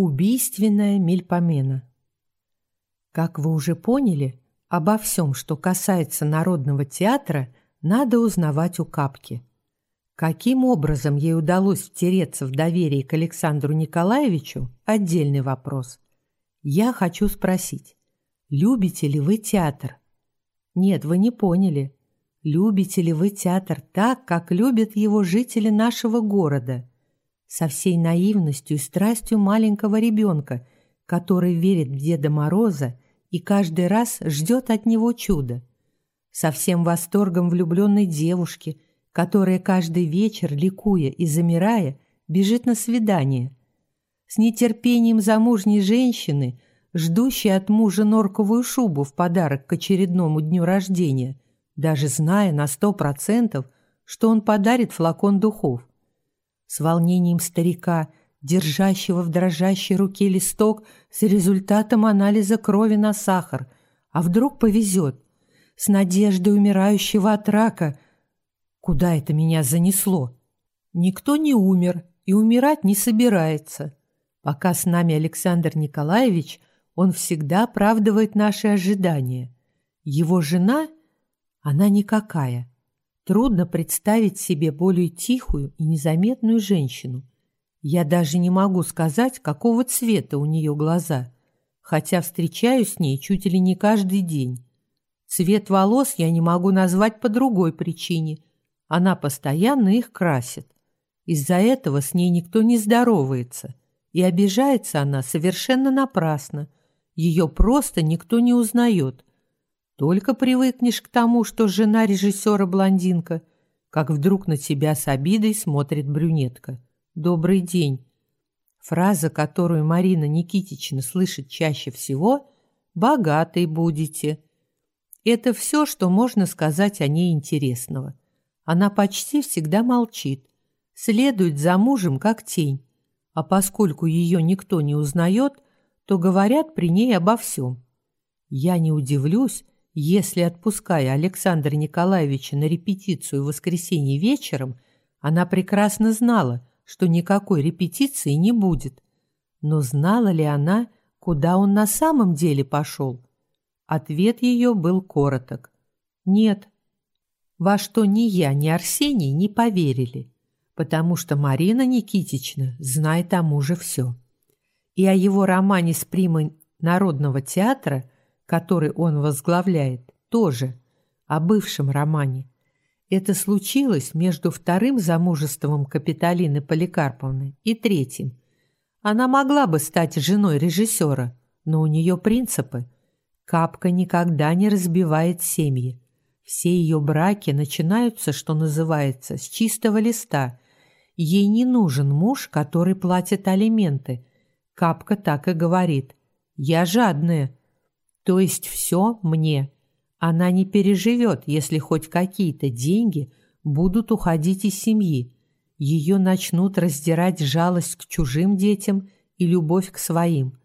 Убийственная мельпомена. Как вы уже поняли, обо всем, что касается Народного театра, надо узнавать у Капки. Каким образом ей удалось втереться в доверие к Александру Николаевичу – отдельный вопрос. Я хочу спросить, любите ли вы театр? Нет, вы не поняли. Любите ли вы театр так, как любят его жители нашего города – со всей наивностью и страстью маленького ребенка, который верит в Деда Мороза и каждый раз ждет от него чуда. Со всем восторгом влюбленной девушки, которая каждый вечер, ликуя и замирая, бежит на свидание. С нетерпением замужней женщины, ждущей от мужа норковую шубу в подарок к очередному дню рождения, даже зная на сто процентов, что он подарит флакон духов с волнением старика, держащего в дрожащей руке листок с результатом анализа крови на сахар. А вдруг повезет? С надеждой умирающего от рака. Куда это меня занесло? Никто не умер и умирать не собирается. Пока с нами Александр Николаевич, он всегда оправдывает наши ожидания. Его жена, она никакая. Трудно представить себе более тихую и незаметную женщину. Я даже не могу сказать, какого цвета у нее глаза, хотя встречаюсь с ней чуть ли не каждый день. Цвет волос я не могу назвать по другой причине. Она постоянно их красит. Из-за этого с ней никто не здоровается, и обижается она совершенно напрасно. Ее просто никто не узнает. Только привыкнешь к тому, что жена режиссера блондинка, как вдруг на тебя с обидой смотрит брюнетка. «Добрый день». Фраза, которую Марина Никитична слышит чаще всего «богатый будете». Это все, что можно сказать о ней интересного. Она почти всегда молчит, следует за мужем как тень, а поскольку ее никто не узнает, то говорят при ней обо всем. Я не удивлюсь, если, отпуская Александра Николаевича на репетицию в воскресенье вечером, она прекрасно знала, что никакой репетиции не будет. Но знала ли она, куда он на самом деле пошел? Ответ ее был короток. Нет. Во что ни я, ни Арсений не поверили, потому что Марина Никитична знает о муже все. И о его романе с примой Народного театра – который он возглавляет, тоже о бывшем романе. Это случилось между вторым замужеством Капитолины Поликарповны и третьим. Она могла бы стать женой режиссера, но у нее принципы. Капка никогда не разбивает семьи. Все ее браки начинаются, что называется, с чистого листа. Ей не нужен муж, который платит алименты. Капка так и говорит. «Я жадная, то есть все мне. Она не переживет, если хоть какие-то деньги будут уходить из семьи. Ее начнут раздирать жалость к чужим детям и любовь к своим.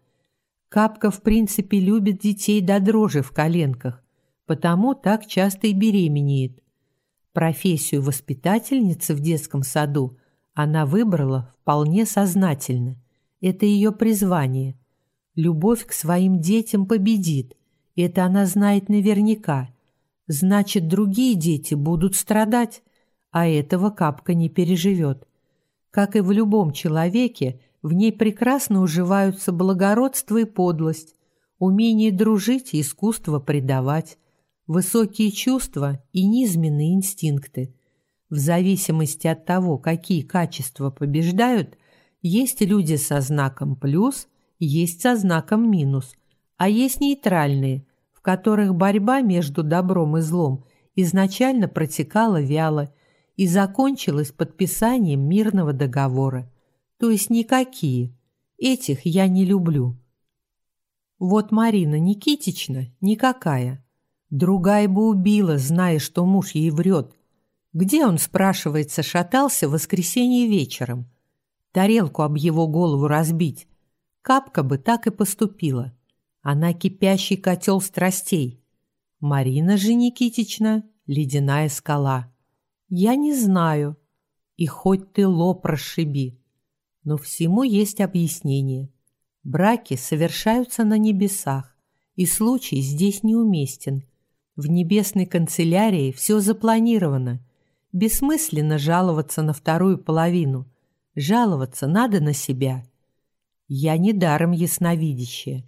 Капка, в принципе, любит детей до дрожи в коленках, потому так часто и беременеет. Профессию воспитательницы в детском саду она выбрала вполне сознательно. Это ее призвание – Любовь к своим детям победит. Это она знает наверняка. Значит, другие дети будут страдать, а этого капка не переживет. Как и в любом человеке, в ней прекрасно уживаются благородство и подлость, умение дружить и искусство предавать, высокие чувства и низменные инстинкты. В зависимости от того, какие качества побеждают, есть люди со знаком «плюс», есть со знаком минус, а есть нейтральные, в которых борьба между добром и злом изначально протекала вяло и закончилась подписанием мирного договора. То есть никакие. Этих я не люблю. Вот Марина Никитична никакая. Другая бы убила, зная, что муж ей врет. Где он, спрашивается, шатался в воскресенье вечером? Тарелку об его голову разбить, Капка бы так и поступила. Она кипящий котел страстей. Марина же Никитична — ледяная скала. Я не знаю. И хоть ты лоб расшиби. Но всему есть объяснение. Браки совершаются на небесах, и случай здесь неуместен. В небесной канцелярии все запланировано. Бессмысленно жаловаться на вторую половину. Жаловаться надо на себя. Я недаром ясновидящая.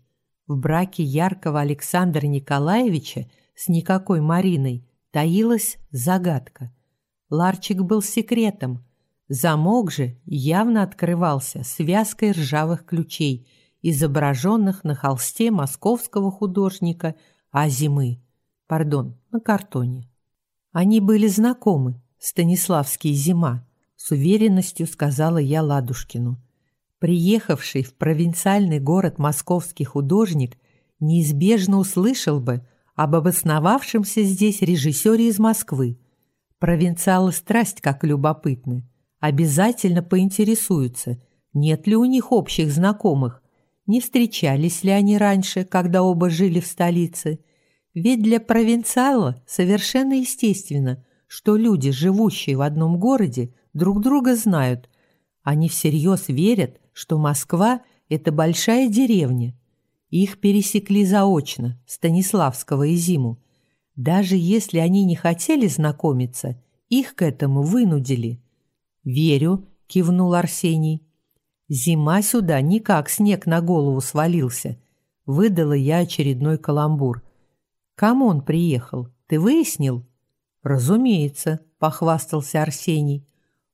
В браке яркого Александра Николаевича с никакой Мариной таилась загадка. Ларчик был секретом. Замок же явно открывался связкой ржавых ключей, изображенных на холсте московского художника Азимы. Пардон, на картоне. Они были знакомы, Станиславский Зима, с уверенностью сказала я Ладушкину. Приехавший в провинциальный город московский художник неизбежно услышал бы об обосновавшемся здесь режиссере из Москвы. Провинциалы страсть как любопытны обязательно поинтересуются, нет ли у них общих знакомых, не встречались ли они раньше, когда оба жили в столице. Ведь для провинциала совершенно естественно, что люди, живущие в одном городе, друг друга знают. Они всерьез верят, что Москва – это большая деревня. Их пересекли заочно, Станиславского и Зиму. Даже если они не хотели знакомиться, их к этому вынудили – «Верю», — кивнул Арсений. «Зима сюда никак снег на голову свалился». Выдала я очередной каламбур. «Кому он приехал? Ты выяснил?» «Разумеется», — похвастался Арсений.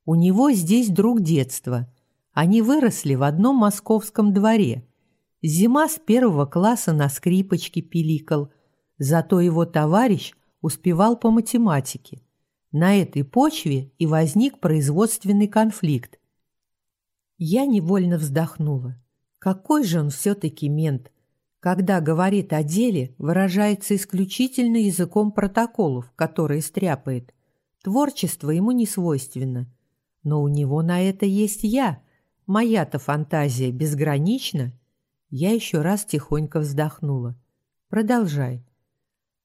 «У него здесь друг детства. Они выросли в одном московском дворе. Зима с первого класса на скрипочке пиликал, зато его товарищ успевал по математике. На этой почве и возник производственный конфликт. Я невольно вздохнула. Какой же он все-таки мент? Когда говорит о деле, выражается исключительно языком протоколов, которые стряпает. Творчество ему не свойственно. Но у него на это есть я. Моя-то фантазия безгранична. Я еще раз тихонько вздохнула. Продолжай.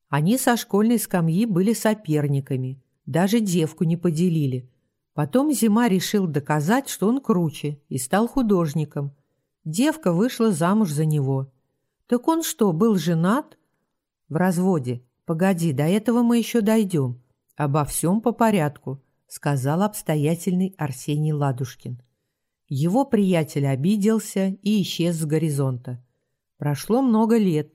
Они со школьной скамьи были соперниками – даже девку не поделили. Потом Зима решил доказать, что он круче, и стал художником. Девка вышла замуж за него. Так он что, был женат? В разводе. Погоди, до этого мы еще дойдем. Обо всем по порядку, сказал обстоятельный Арсений Ладушкин. Его приятель обиделся и исчез с горизонта. Прошло много лет.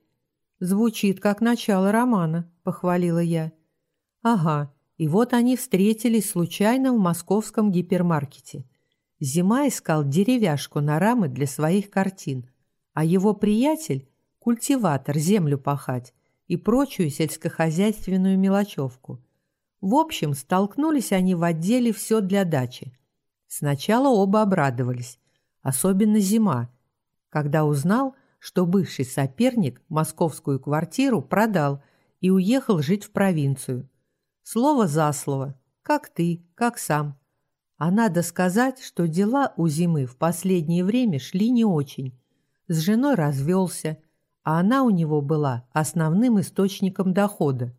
Звучит как начало романа, похвалила я. Ага, и вот они встретились случайно в московском гипермаркете. Зима искал деревяшку на рамы для своих картин, а его приятель – культиватор, землю пахать и прочую сельскохозяйственную мелочевку. В общем, столкнулись они в отделе «Все для дачи». Сначала оба обрадовались, особенно Зима, когда узнал, что бывший соперник московскую квартиру продал и уехал жить в провинцию – Слово за слово, как ты, как сам. А надо сказать, что дела у Зимы в последнее время шли не очень. С женой развелся, а она у него была основным источником дохода.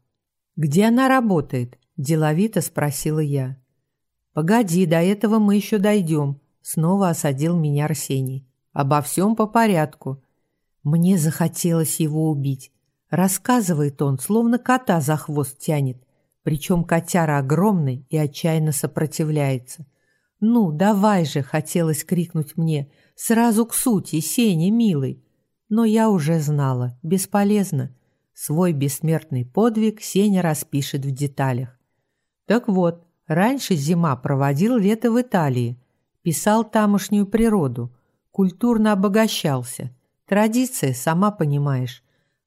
«Где она работает?» – деловито спросила я. «Погоди, до этого мы еще дойдем», – снова осадил меня Арсений. «Обо всем по порядку». Мне захотелось его убить. Рассказывает он, словно кота за хвост тянет. Причем котяра огромный и отчаянно сопротивляется. «Ну, давай же!» — хотелось крикнуть мне. «Сразу к сути, Сеня, милый!» Но я уже знала. Бесполезно. Свой бессмертный подвиг Сеня распишет в деталях. Так вот, раньше зима проводил лето в Италии. Писал тамошнюю природу. Культурно обогащался. Традиция, сама понимаешь.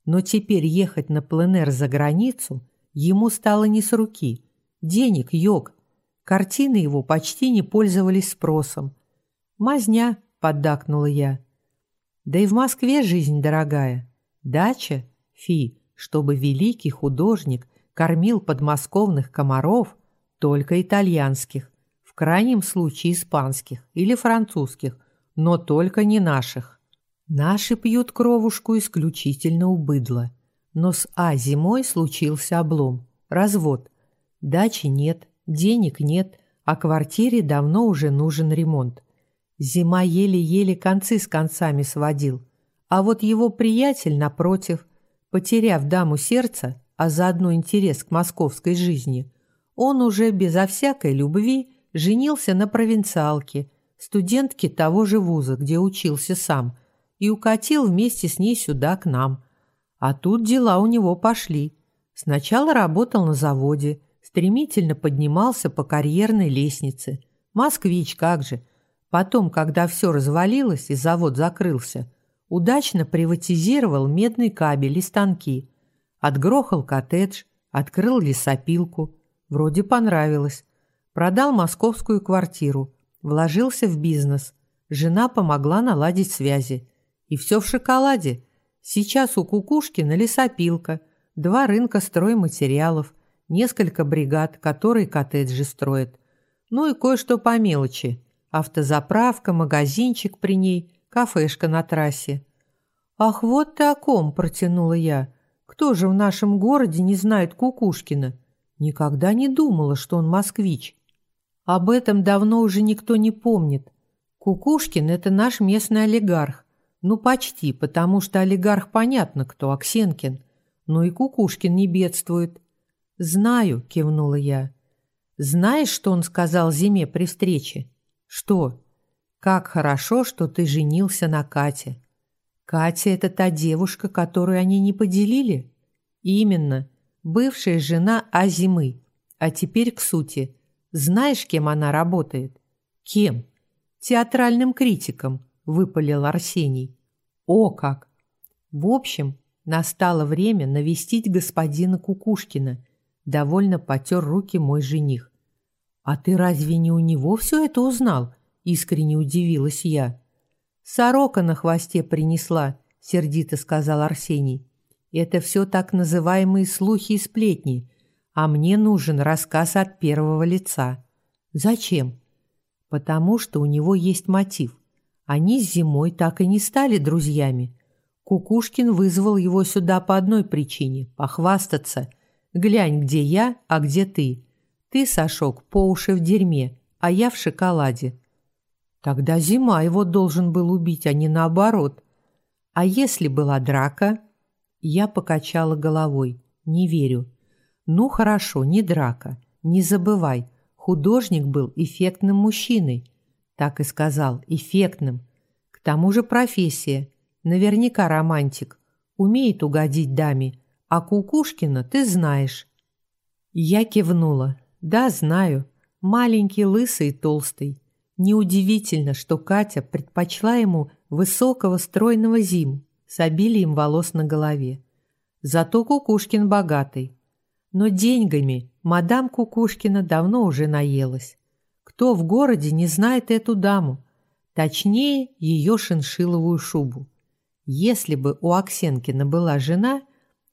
Но теперь ехать на пленэр за границу — Ему стало не с руки. Денег йог. Картины его почти не пользовались спросом. «Мазня», — поддакнула я. «Да и в Москве жизнь дорогая. Дача? Фи, чтобы великий художник кормил подмосковных комаров, только итальянских, в крайнем случае испанских или французских, но только не наших. Наши пьют кровушку исключительно у быдла. Но с А зимой случился облом. Развод. Дачи нет, денег нет, а квартире давно уже нужен ремонт. Зима еле-еле концы с концами сводил. А вот его приятель, напротив, потеряв даму сердца, а заодно интерес к московской жизни, он уже безо всякой любви женился на провинциалке, студентке того же вуза, где учился сам, и укатил вместе с ней сюда, к нам. А тут дела у него пошли. Сначала работал на заводе, стремительно поднимался по карьерной лестнице. Москвич, как же. Потом, когда все развалилось и завод закрылся, удачно приватизировал медный кабель и станки. Отгрохал коттедж, открыл лесопилку. Вроде понравилось. Продал московскую квартиру, вложился в бизнес. Жена помогла наладить связи. И все в шоколаде. Сейчас у Кукушкина лесопилка, два рынка стройматериалов, несколько бригад, которые коттеджи строят. Ну и кое-что по мелочи. Автозаправка, магазинчик при ней, кафешка на трассе. «Ах, вот ты о ком!» – протянула я. «Кто же в нашем городе не знает Кукушкина? Никогда не думала, что он москвич. Об этом давно уже никто не помнит. Кукушкин – это наш местный олигарх. Ну, почти, потому что олигарх понятно кто, Аксенкин. Но и Кукушкин не бедствует. «Знаю», – кивнула я. «Знаешь, что он сказал Зиме при встрече?» «Что?» «Как хорошо, что ты женился на Кате». «Катя – это та девушка, которую они не поделили?» «Именно. Бывшая жена Азимы. А теперь к сути. Знаешь, кем она работает?» «Кем?» «Театральным критиком», – выпалил Арсений. «О как!» В общем, настало время навестить господина Кукушкина. Довольно потер руки мой жених. «А ты разве не у него все это узнал?» – искренне удивилась я. «Сорока на хвосте принесла», – сердито сказал Арсений. «Это все так называемые слухи и сплетни, а мне нужен рассказ от первого лица». «Зачем?» «Потому что у него есть мотив. Они с зимой так и не стали друзьями. Кукушкин вызвал его сюда по одной причине – похвастаться. Глянь, где я, а где ты. Ты, Сашок, по уши в дерьме, а я в шоколаде. Тогда зима его должен был убить, а не наоборот. А если была драка? Я покачала головой. Не верю. Ну хорошо, не драка. Не забывай, художник был эффектным мужчиной. Так и сказал, эффектным. К тому же профессия. Наверняка романтик. Умеет угодить даме. А Кукушкина ты знаешь. Я кивнула. Да, знаю. Маленький, лысый и толстый. Неудивительно, что Катя предпочла ему высокого стройного зим с обилием волос на голове. Зато Кукушкин богатый. Но деньгами мадам Кукушкина давно уже наелась. Кто в городе не знает эту даму? Точнее, ее шиншиловую шубу. Если бы у Аксенкина была жена,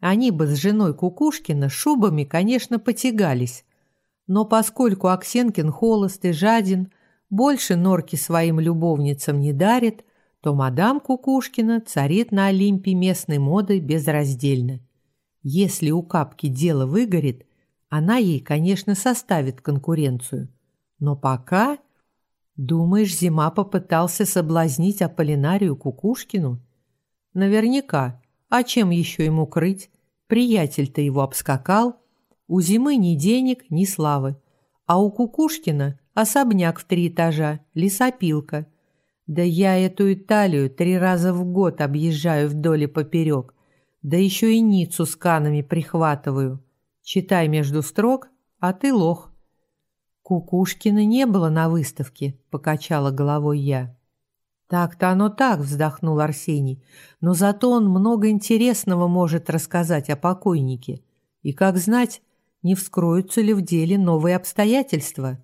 они бы с женой Кукушкина шубами, конечно, потягались, но поскольку Аксенкин холост и жаден, больше норки своим любовницам не дарит, то мадам Кукушкина царит на Олимпе местной моды безраздельно. Если у Капки дело выгорит, она ей, конечно, составит конкуренцию. Но пока... Думаешь, Зима попытался соблазнить Аполлинарию Кукушкину? Наверняка. А чем еще ему крыть? Приятель-то его обскакал, у зимы ни денег, ни славы. А у Кукушкина особняк в три этажа, лесопилка. Да я эту Италию три раза в год объезжаю вдоль и поперек. Да еще и Ниццу с канами прихватываю. Читай между строк, а ты лох. Кукушкина не было на выставке, покачала головой я. Так-то оно так, вздохнул Арсений, но зато он много интересного может рассказать о покойнике. И как знать, не вскроются ли в деле новые обстоятельства.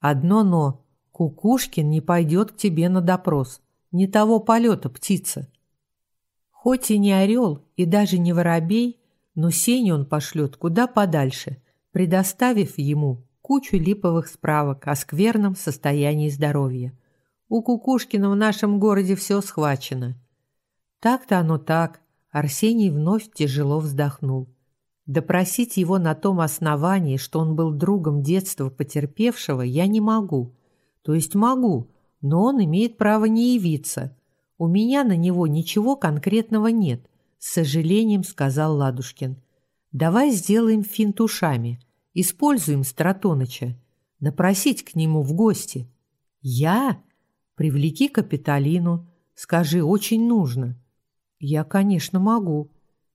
Одно «но» – Кукушкин не пойдет к тебе на допрос. Не того полета птица. Хоть и не орел, и даже не воробей, но Сеню он пошлет куда подальше, предоставив ему кучу липовых справок о скверном состоянии здоровья. У Кукушкина в нашем городе все схвачено. Так-то оно так. Арсений вновь тяжело вздохнул. Допросить его на том основании, что он был другом детства потерпевшего, я не могу. То есть могу, но он имеет право не явиться. У меня на него ничего конкретного нет, с сожалением сказал Ладушкин. Давай сделаем финт ушами. Используем Стратоныча. Напросить к нему в гости. Я? Привлеки Капитолину. Скажи, очень нужно. Я, конечно, могу.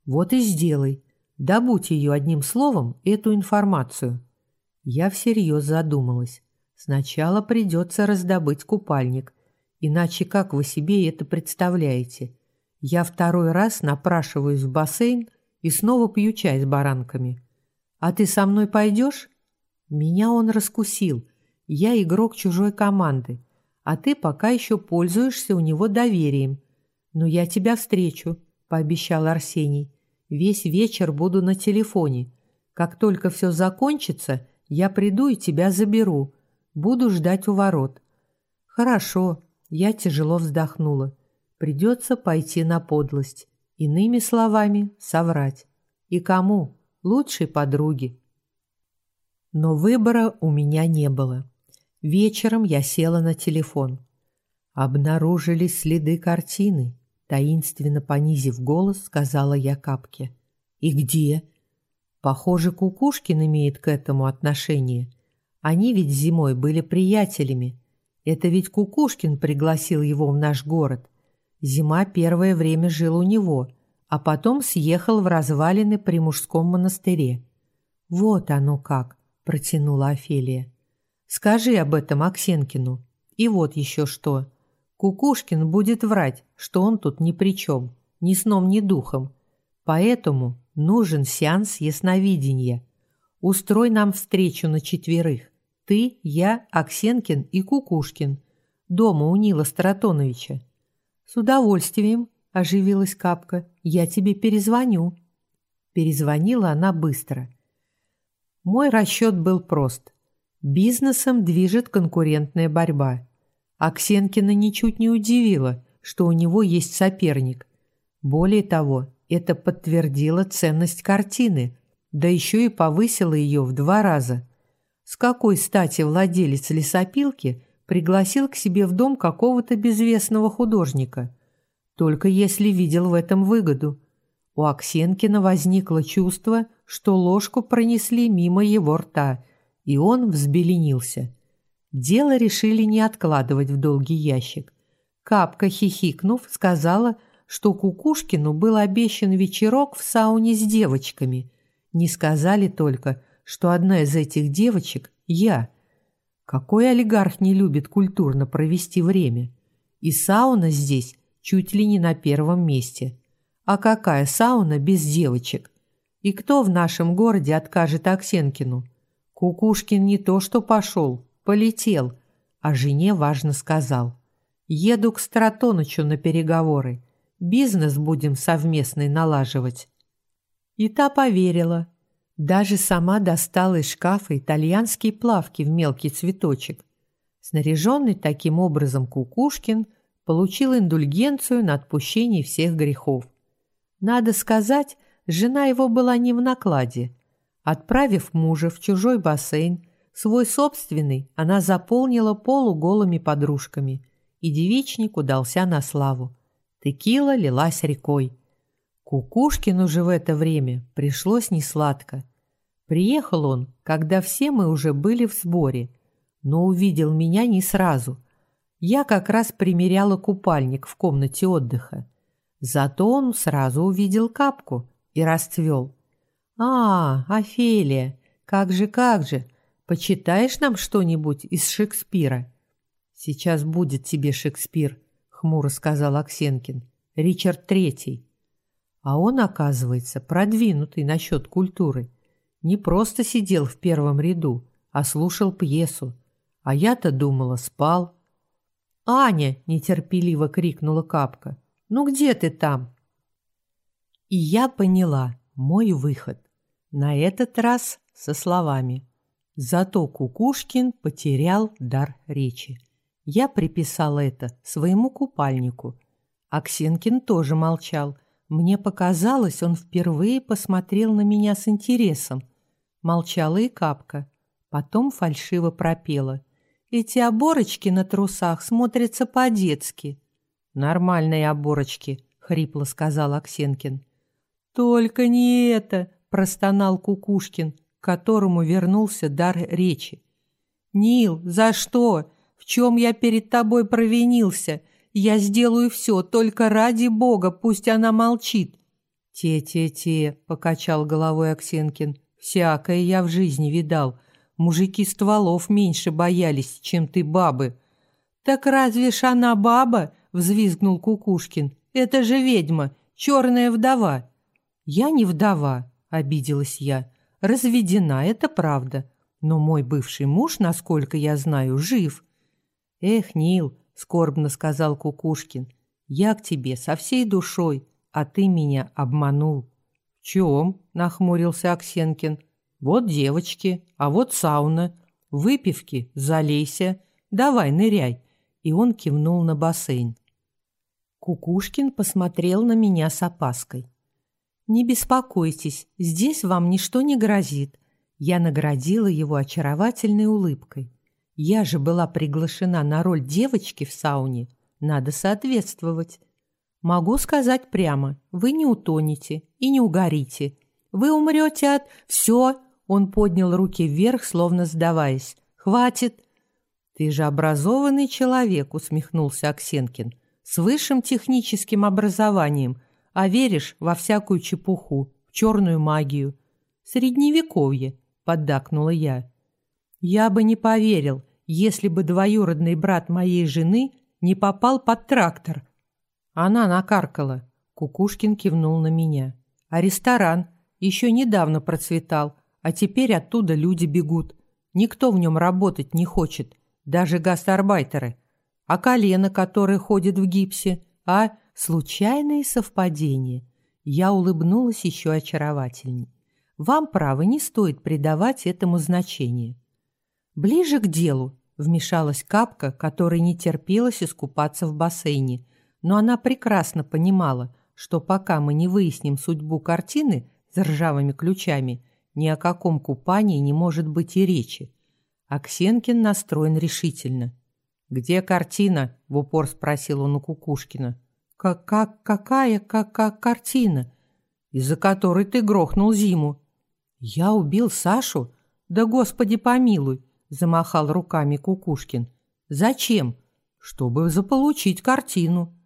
Вот и сделай. Добудь ее одним словом, эту информацию. Я всерьез задумалась. Сначала придется раздобыть купальник. Иначе как вы себе это представляете? Я второй раз напрашиваюсь в бассейн и снова пью чай с баранками. А ты со мной пойдешь? Меня он раскусил. Я игрок чужой команды, а ты пока еще пользуешься у него доверием. Но я тебя встречу, пообещал Арсений. Весь вечер буду на телефоне. Как только все закончится, я приду и тебя заберу. Буду ждать у ворот. Хорошо, я тяжело вздохнула. Придется пойти на подлость. Иными словами, соврать. И кому? Лучшей подруге. Но выбора у меня не было. Вечером я села на телефон. Обнаружились следы картины. Таинственно понизив голос, сказала я Капке. «И где?» Похоже, Кукушкин имеет к этому отношение. Они ведь зимой были приятелями. Это ведь Кукушкин пригласил его в наш город. Зима первое время жил у него, а потом съехал в развалины при мужском монастыре. «Вот оно как!» – протянула Офелия. «Скажи об этом Аксенкину. И вот еще что. Кукушкин будет врать, что он тут ни при чем, ни сном, ни духом. Поэтому нужен сеанс ясновидения. Устрой нам встречу на четверых. Ты, я, Аксенкин и Кукушкин. Дома у Нила Стратоновича. С удовольствием, оживилась Капка. Я тебе перезвоню. Перезвонила она быстро. Мой расчет был прост. Бизнесом движет конкурентная борьба. Аксенкина ничуть не удивило, что у него есть соперник. Более того, это подтвердило ценность картины, да еще и повысило ее в два раза – с какой стати владелец лесопилки пригласил к себе в дом какого-то безвестного художника? Только если видел в этом выгоду. У Аксенкина возникло чувство, что ложку пронесли мимо его рта, и он взбеленился. Дело решили не откладывать в долгий ящик. Капка, хихикнув, сказала, что Кукушкину был обещан вечерок в сауне с девочками. Не сказали только – что одна из этих девочек – я. Какой олигарх не любит культурно провести время? И сауна здесь чуть ли не на первом месте. А какая сауна без девочек? И кто в нашем городе откажет Аксенкину? Кукушкин не то что пошел, полетел, а жене важно сказал. Еду к Стратонычу на переговоры. Бизнес будем совместный налаживать. И та поверила, даже сама достала из шкафа итальянские плавки в мелкий цветочек. Снаряженный таким образом Кукушкин получил индульгенцию на отпущение всех грехов. Надо сказать, жена его была не в накладе. Отправив мужа в чужой бассейн, свой собственный она заполнила полуголыми подружками, и девичник удался на славу. Текила лилась рекой. Кукушкину же в это время пришлось несладко. Приехал он, когда все мы уже были в сборе, но увидел меня не сразу. Я как раз примеряла купальник в комнате отдыха. Зато он сразу увидел капку и расцвел. «А, Офелия, как же, как же! Почитаешь нам что-нибудь из Шекспира?» «Сейчас будет тебе Шекспир», — хмуро сказал Аксенкин. «Ричард Третий». А он, оказывается, продвинутый насчет культуры. Не просто сидел в первом ряду, а слушал пьесу. А я-то думала, спал. «Аня!» – нетерпеливо крикнула Капка. «Ну где ты там?» И я поняла мой выход. На этот раз со словами. Зато Кукушкин потерял дар речи. Я приписала это своему купальнику. Аксенкин тоже молчал, мне показалось, он впервые посмотрел на меня с интересом. Молчала и капка. Потом фальшиво пропела. Эти оборочки на трусах смотрятся по-детски. «Нормальные оборочки», — хрипло сказал Аксенкин. «Только не это!» — простонал Кукушкин, к которому вернулся дар речи. «Нил, за что? В чем я перед тобой провинился? Я сделаю все, только ради бога, пусть она молчит». «Те-те-те», — покачал головой Аксенкин, — «всякое я в жизни видал. Мужики стволов меньше боялись, чем ты бабы». «Так разве ж она баба?» — взвизгнул Кукушкин. «Это же ведьма, черная вдова». «Я не вдова», — обиделась я. «Разведена, это правда. Но мой бывший муж, насколько я знаю, жив». «Эх, Нил», — скорбно сказал Кукушкин, — «я к тебе со всей душой, а ты меня обманул». «В чем?» — нахмурился Аксенкин. «Вот девочки, а вот сауна. Выпивки, залейся. Давай, ныряй». И он кивнул на бассейн. Кукушкин посмотрел на меня с опаской. «Не беспокойтесь, здесь вам ничто не грозит». Я наградила его очаровательной улыбкой. Я же была приглашена на роль девочки в сауне. Надо соответствовать. Могу сказать прямо, вы не утонете и не угорите. Вы умрете от... Все, он поднял руки вверх, словно сдаваясь. Хватит. Ты же образованный человек, усмехнулся Аксенкин. С высшим техническим образованием, а веришь во всякую чепуху, в черную магию. Средневековье, поддакнула я. Я бы не поверил, если бы двоюродный брат моей жены не попал под трактор. Она накаркала. Кукушкин кивнул на меня. А ресторан еще недавно процветал, а теперь оттуда люди бегут. Никто в нем работать не хочет, даже гастарбайтеры. А колено, которое ходит в гипсе, а случайные совпадения. Я улыбнулась еще очаровательней. Вам, право, не стоит придавать этому значения. «Ближе к делу», — вмешалась Капка, которой не терпелось искупаться в бассейне, но она прекрасно понимала, что пока мы не выясним судьбу картины с ржавыми ключами, ни о каком купании не может быть и речи. Аксенкин настроен решительно. «Где картина?» — в упор спросил он у Кукушкина. «Как, как, какая, как, как картина?» «Из-за которой ты грохнул зиму». «Я убил Сашу? Да, Господи, помилуй! Замахал руками Кукушкин. Зачем? Чтобы заполучить картину.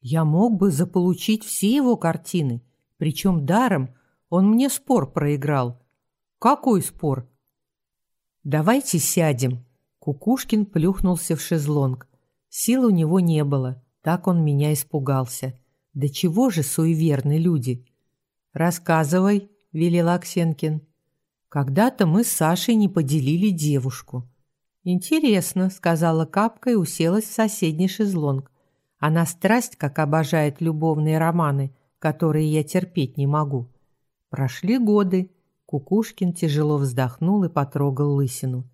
Я мог бы заполучить все его картины, причем даром. Он мне спор проиграл. Какой спор? Давайте сядем. Кукушкин плюхнулся в шезлонг. Сил у него не было, так он меня испугался. Да чего же суеверны люди? Рассказывай, велел Аксенкин. Когда-то мы с Сашей не поделили девушку. Интересно, сказала Капка и уселась в соседний шезлонг. Она страсть, как обожает любовные романы, которые я терпеть не могу. Прошли годы. Кукушкин тяжело вздохнул и потрогал лысину.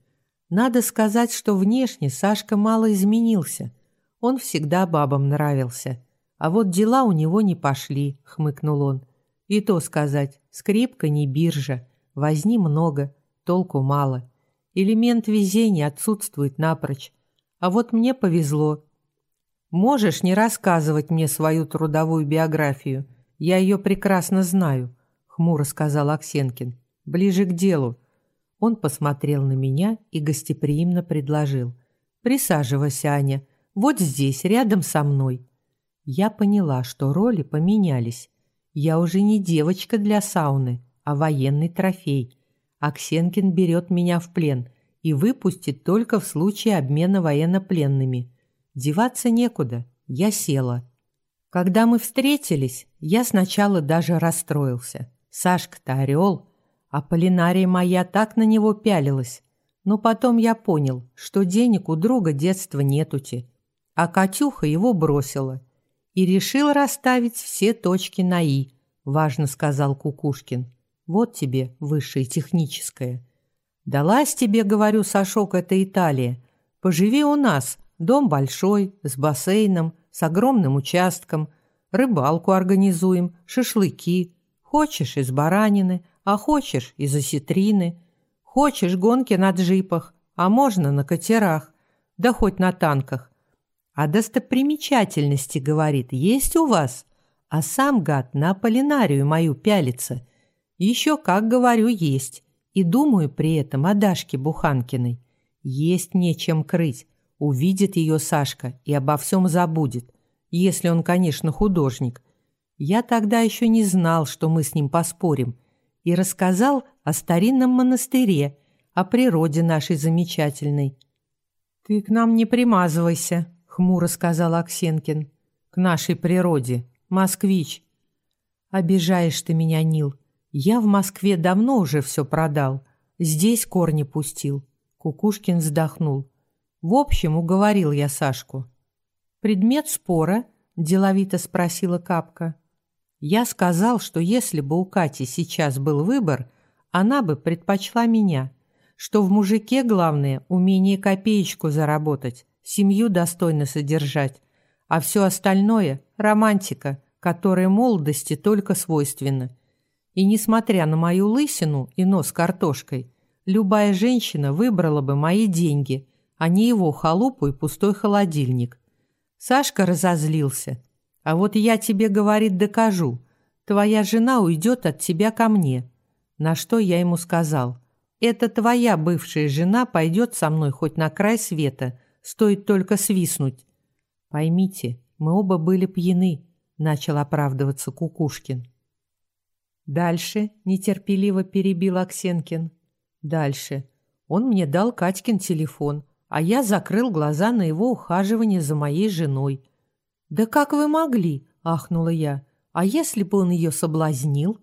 Надо сказать, что внешне Сашка мало изменился. Он всегда бабам нравился. А вот дела у него не пошли, хмыкнул он. И то сказать, скрипка не биржа. Возни много, толку мало. Элемент везения отсутствует напрочь. А вот мне повезло. Можешь не рассказывать мне свою трудовую биографию. Я ее прекрасно знаю, хмуро сказал Аксенкин. Ближе к делу. Он посмотрел на меня и гостеприимно предложил: "Присаживайся, Аня, вот здесь, рядом со мной". Я поняла, что роли поменялись. Я уже не девочка для сауны, а военный трофей. Аксенкин берет меня в плен и выпустит только в случае обмена военнопленными. Деваться некуда, я села. Когда мы встретились, я сначала даже расстроился. Сашка-то орел, а Полинария моя так на него пялилась. Но потом я понял, что денег у друга детства нетути, а Катюха его бросила. И решил расставить все точки на «и», важно сказал Кукушкин. Вот тебе высшее техническое. Далась тебе, говорю, Сашок, это Италия. Поживи у нас. Дом большой, с бассейном, с огромным участком. Рыбалку организуем, шашлыки. Хочешь из баранины, а хочешь из осетрины. Хочешь гонки на джипах, а можно на катерах, да хоть на танках. А достопримечательности, говорит, есть у вас? А сам гад на полинарию мою пялится. Еще, как говорю, есть. И думаю при этом о Дашке Буханкиной. Есть нечем крыть. Увидит ее Сашка и обо всем забудет. Если он, конечно, художник. Я тогда еще не знал, что мы с ним поспорим. И рассказал о старинном монастыре, о природе нашей замечательной. «Ты к нам не примазывайся», — хмуро сказал Аксенкин. «К нашей природе. Москвич». «Обижаешь ты меня, Нил. Я в Москве давно уже все продал. Здесь корни пустил». Кукушкин вздохнул. «В общем, уговорил я Сашку». «Предмет спора?» – деловито спросила Капка. «Я сказал, что если бы у Кати сейчас был выбор, она бы предпочла меня, что в мужике главное – умение копеечку заработать, семью достойно содержать, а все остальное – романтика, которая молодости только свойственна. И несмотря на мою лысину и нос картошкой, любая женщина выбрала бы мои деньги, а не его халупу и пустой холодильник. Сашка разозлился. «А вот я тебе, говорит, докажу. Твоя жена уйдет от тебя ко мне». На что я ему сказал. «Это твоя бывшая жена пойдет со мной хоть на край света, стоит только свистнуть». «Поймите, мы оба были пьяны», — начал оправдываться Кукушкин. «Дальше», — нетерпеливо перебил Аксенкин. «Дальше. Он мне дал Катькин телефон, а я закрыл глаза на его ухаживание за моей женой». «Да как вы могли?» — ахнула я. «А если бы он ее соблазнил?»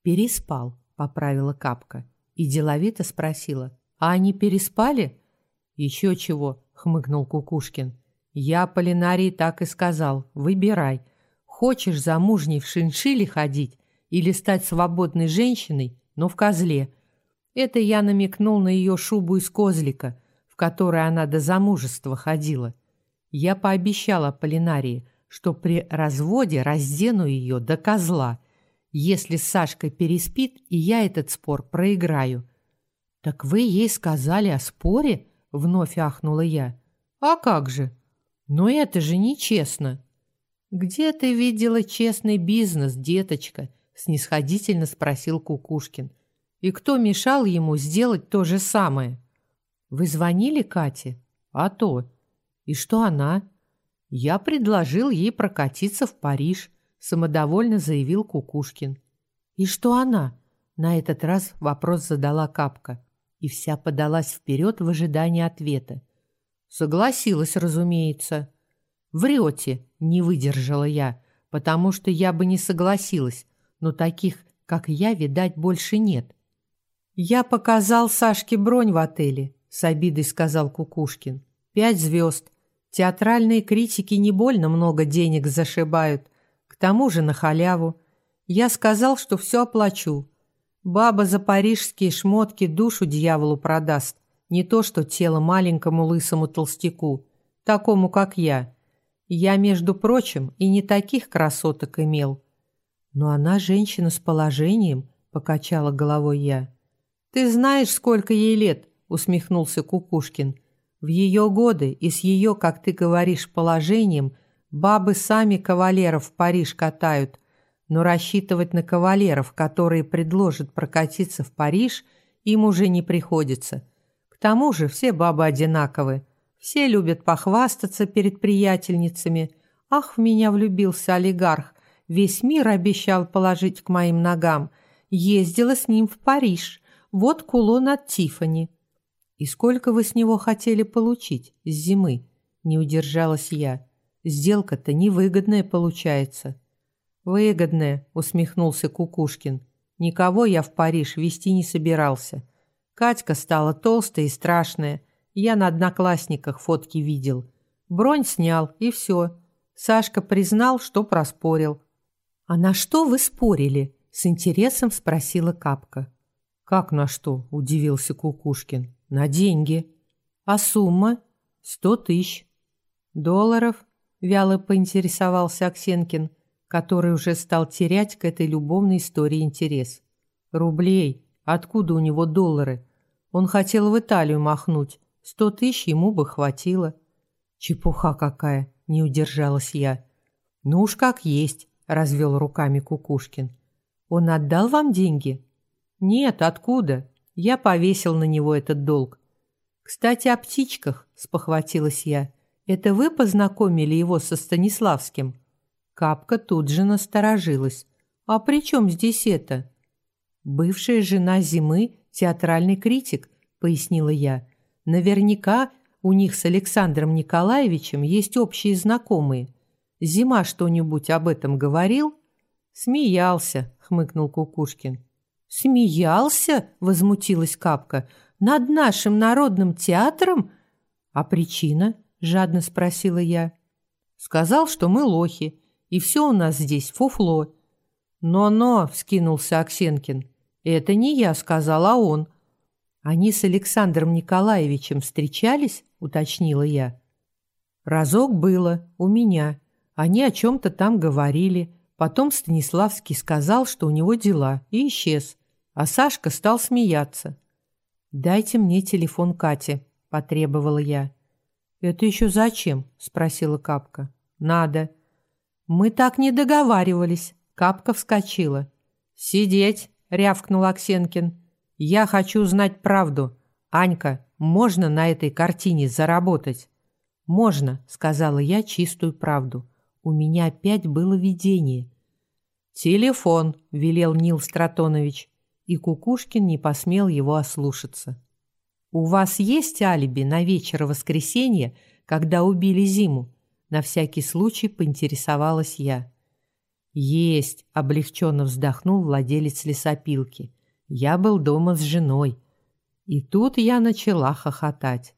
«Переспал», — поправила Капка. И деловито спросила. «А они переспали?» «Еще чего», — хмыкнул Кукушкин. «Я Полинарии так и сказал. Выбирай. Хочешь замужней в шиншиле ходить или стать свободной женщиной, но в козле. Это я намекнул на ее шубу из козлика, в которой она до замужества ходила. Я пообещала Полинарии, что при разводе раздену ее до козла, если с Сашкой переспит, и я этот спор проиграю. «Так вы ей сказали о споре?» — вновь ахнула я. «А как же? Но это же нечестно!» «Где ты видела честный бизнес, деточка?» Снисходительно спросил Кукушкин. И кто мешал ему сделать то же самое? Вы звонили Кате? А то. И что она? Я предложил ей прокатиться в Париж, самодовольно заявил Кукушкин. И что она? На этот раз вопрос задала Капка, и вся подалась вперед в ожидании ответа. Согласилась, разумеется. Врете, не выдержала я, потому что я бы не согласилась, но таких, как я, видать, больше нет. «Я показал Сашке бронь в отеле», — с обидой сказал Кукушкин. «Пять звезд. Театральные критики не больно много денег зашибают. К тому же на халяву. Я сказал, что все оплачу. Баба за парижские шмотки душу дьяволу продаст. Не то что тело маленькому лысому толстяку, такому, как я. Я, между прочим, и не таких красоток имел. «Но она женщина с положением», — покачала головой я. «Ты знаешь, сколько ей лет?» — усмехнулся Кукушкин. «В ее годы и с ее, как ты говоришь, положением бабы сами кавалеров в Париж катают, но рассчитывать на кавалеров, которые предложат прокатиться в Париж, им уже не приходится. К тому же все бабы одинаковы. Все любят похвастаться перед приятельницами. Ах, в меня влюбился олигарх, Весь мир обещал положить к моим ногам. Ездила с ним в Париж. Вот кулон от Тифани. И сколько вы с него хотели получить с зимы? Не удержалась я. Сделка-то невыгодная получается. Выгодная, усмехнулся Кукушкин. Никого я в Париж вести не собирался. Катька стала толстая и страшная. Я на одноклассниках фотки видел. Бронь снял, и все. Сашка признал, что проспорил. «А на что вы спорили?» – с интересом спросила Капка. «Как на что?» – удивился Кукушкин. «На деньги». «А сумма?» «Сто тысяч». «Долларов?» – вяло поинтересовался Аксенкин, который уже стал терять к этой любовной истории интерес. «Рублей? Откуда у него доллары? Он хотел в Италию махнуть. Сто тысяч ему бы хватило». Чепуха какая, не удержалась я. Ну уж как есть, развел руками Кукушкин. Он отдал вам деньги? Нет, откуда? Я повесил на него этот долг. Кстати, о птичках, спохватилась я. Это вы познакомили его со Станиславским? Капка тут же насторожилась. А при чем здесь это? Бывшая жена Зимы – театральный критик, пояснила я. Наверняка у них с Александром Николаевичем есть общие знакомые. Зима что-нибудь об этом говорил? Смеялся, хмыкнул Кукушкин. Смеялся? возмутилась Капка. Над нашим народным театром? А причина? жадно спросила я. Сказал, что мы лохи, и все у нас здесь фуфло. «Но-но!» — вскинулся Аксенкин. «Это не я сказал, а он. «Они с Александром Николаевичем встречались?» – уточнила я. «Разок было, у меня. Они о чем-то там говорили. Потом Станиславский сказал, что у него дела, и исчез. А Сашка стал смеяться. «Дайте мне телефон Кати», – потребовала я. «Это еще зачем?» – спросила Капка. «Надо». «Мы так не договаривались». Капка вскочила. «Сидеть!» – рявкнул Аксенкин. Я хочу знать правду. Анька, можно на этой картине заработать? Можно, сказала я чистую правду. У меня опять было видение. Телефон, велел Нил Стратонович, и Кукушкин не посмел его ослушаться. У вас есть алиби на вечер воскресенья, когда убили Зиму? На всякий случай поинтересовалась я. Есть, облегченно вздохнул владелец лесопилки. Я был дома с женой. И тут я начала хохотать.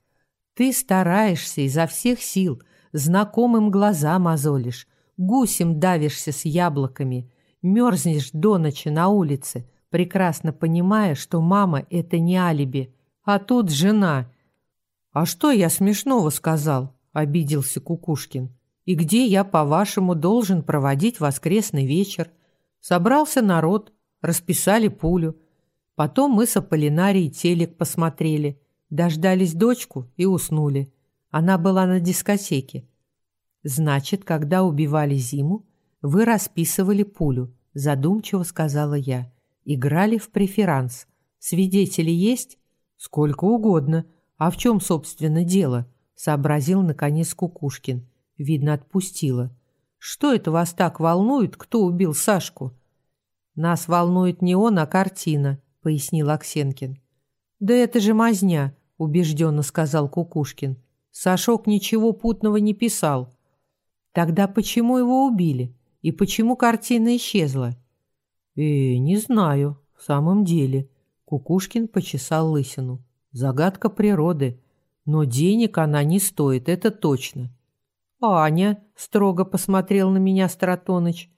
Ты стараешься изо всех сил, знакомым глаза мозолишь, гусем давишься с яблоками, мерзнешь до ночи на улице, прекрасно понимая, что мама — это не алиби, а тут жена. «А что я смешного сказал?» — обиделся Кукушкин. «И где я, по-вашему, должен проводить воскресный вечер?» Собрался народ, расписали пулю — Потом мы с Аполлинарией телек посмотрели, дождались дочку и уснули. Она была на дискотеке. Значит, когда убивали Зиму, вы расписывали пулю, задумчиво сказала я. Играли в преферанс. Свидетели есть? Сколько угодно. А в чем, собственно, дело? Сообразил, наконец, Кукушкин. Видно, отпустила. Что это вас так волнует, кто убил Сашку? Нас волнует не он, а картина пояснил Аксенкин. Да это же мазня, убежденно сказал Кукушкин. Сашок ничего путного не писал. Тогда почему его убили? И почему картина исчезла? Э, не знаю, в самом деле. Кукушкин почесал лысину. Загадка природы. Но денег она не стоит, это точно. Аня строго посмотрел на меня Стратоныч.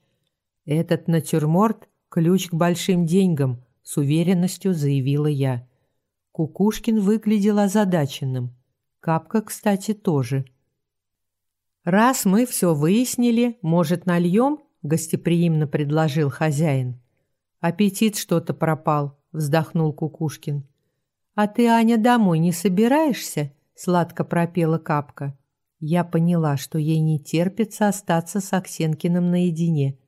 Этот натюрморт – ключ к большим деньгам, с уверенностью заявила я. Кукушкин выглядел озадаченным. Капка, кстати, тоже. «Раз мы все выяснили, может, нальем?» – гостеприимно предложил хозяин. «Аппетит что-то пропал», – вздохнул Кукушкин. «А ты, Аня, домой не собираешься?» – сладко пропела Капка. Я поняла, что ей не терпится остаться с Аксенкиным наедине.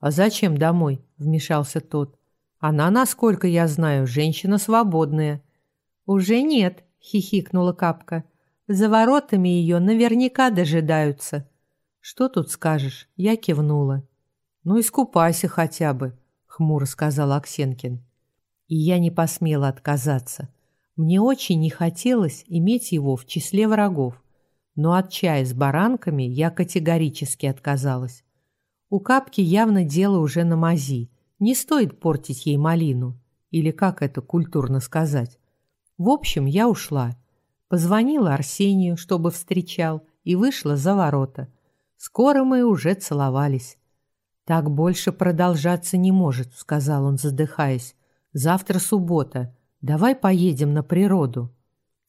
«А зачем домой?» – вмешался тот. Она, насколько я знаю, женщина свободная. Уже нет, хихикнула Капка. За воротами ее наверняка дожидаются. Что тут скажешь? Я кивнула. Ну искупайся хотя бы, хмуро сказал Аксенкин. И я не посмела отказаться. Мне очень не хотелось иметь его в числе врагов, но от чая с баранками я категорически отказалась. У Капки явно дело уже на мази, не стоит портить ей малину, или как это культурно сказать. В общем, я ушла. Позвонила Арсению, чтобы встречал, и вышла за ворота. Скоро мы уже целовались. «Так больше продолжаться не может», — сказал он, задыхаясь. «Завтра суббота. Давай поедем на природу».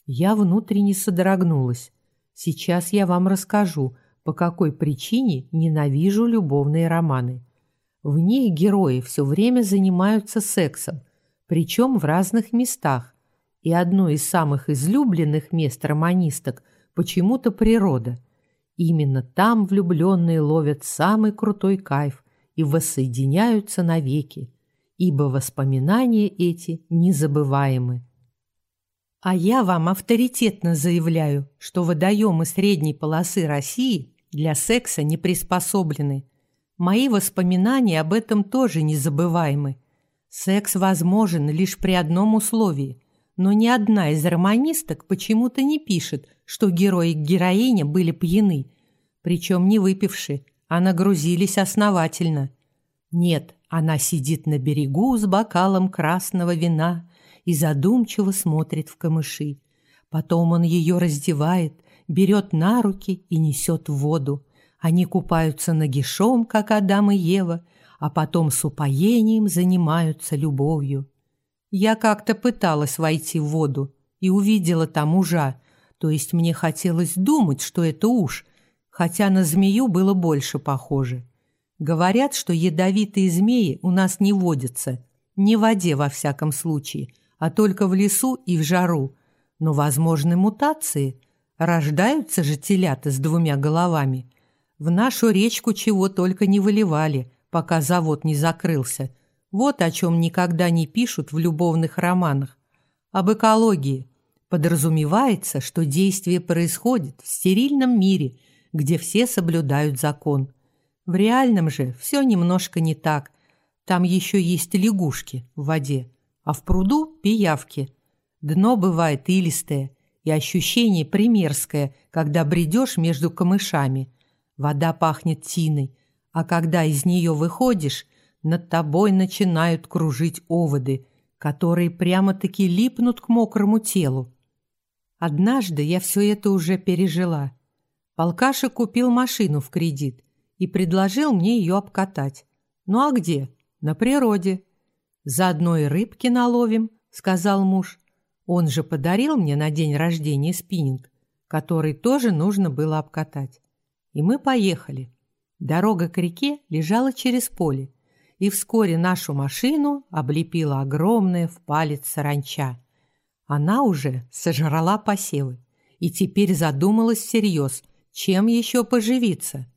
Я внутренне содрогнулась. Сейчас я вам расскажу, по какой причине ненавижу любовные романы. В них герои все время занимаются сексом, причем в разных местах. И одно из самых излюбленных мест романисток почему-то природа. Именно там влюбленные ловят самый крутой кайф и воссоединяются навеки, ибо воспоминания эти незабываемы. А я вам авторитетно заявляю, что водоемы средней полосы России для секса не приспособлены. Мои воспоминания об этом тоже незабываемы. Секс возможен лишь при одном условии, но ни одна из романисток почему-то не пишет, что герой и героиня были пьяны, причем не выпивши, а нагрузились основательно. Нет, она сидит на берегу с бокалом красного вина и задумчиво смотрит в камыши. Потом он ее раздевает, берет на руки и несет в воду. Они купаются нагишом, как Адам и Ева, а потом с упоением занимаются любовью. Я как-то пыталась войти в воду и увидела там ужа, то есть мне хотелось думать, что это уж, хотя на змею было больше похоже. Говорят, что ядовитые змеи у нас не водятся, не в воде во всяком случае, а только в лесу и в жару. Но возможны мутации. Рождаются же телята с двумя головами. В нашу речку чего только не выливали, пока завод не закрылся. Вот о чем никогда не пишут в любовных романах. Об экологии. Подразумевается, что действие происходит в стерильном мире, где все соблюдают закон. В реальном же все немножко не так. Там еще есть лягушки в воде а в пруду – пиявки. Дно бывает илистое, и ощущение примерское, когда бредешь между камышами. Вода пахнет тиной, а когда из нее выходишь, над тобой начинают кружить оводы, которые прямо-таки липнут к мокрому телу. Однажды я все это уже пережила. Полкаша купил машину в кредит и предложил мне ее обкатать. Ну а где? На природе. «Заодно и рыбки наловим», — сказал муж. Он же подарил мне на день рождения спиннинг, который тоже нужно было обкатать. И мы поехали. Дорога к реке лежала через поле, и вскоре нашу машину облепила огромная в палец саранча. Она уже сожрала посевы и теперь задумалась всерьез, чем еще поживиться.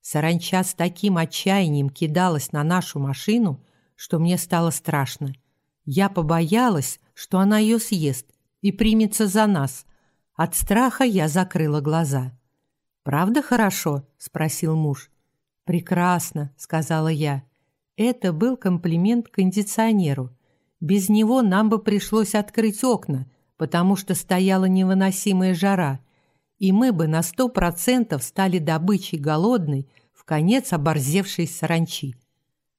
Саранча с таким отчаянием кидалась на нашу машину, что мне стало страшно. Я побоялась, что она ее съест и примется за нас. От страха я закрыла глаза. «Правда хорошо?» – спросил муж. «Прекрасно», – сказала я. Это был комплимент кондиционеру. Без него нам бы пришлось открыть окна, потому что стояла невыносимая жара, и мы бы на сто процентов стали добычей голодной, в конец оборзевшей саранчи.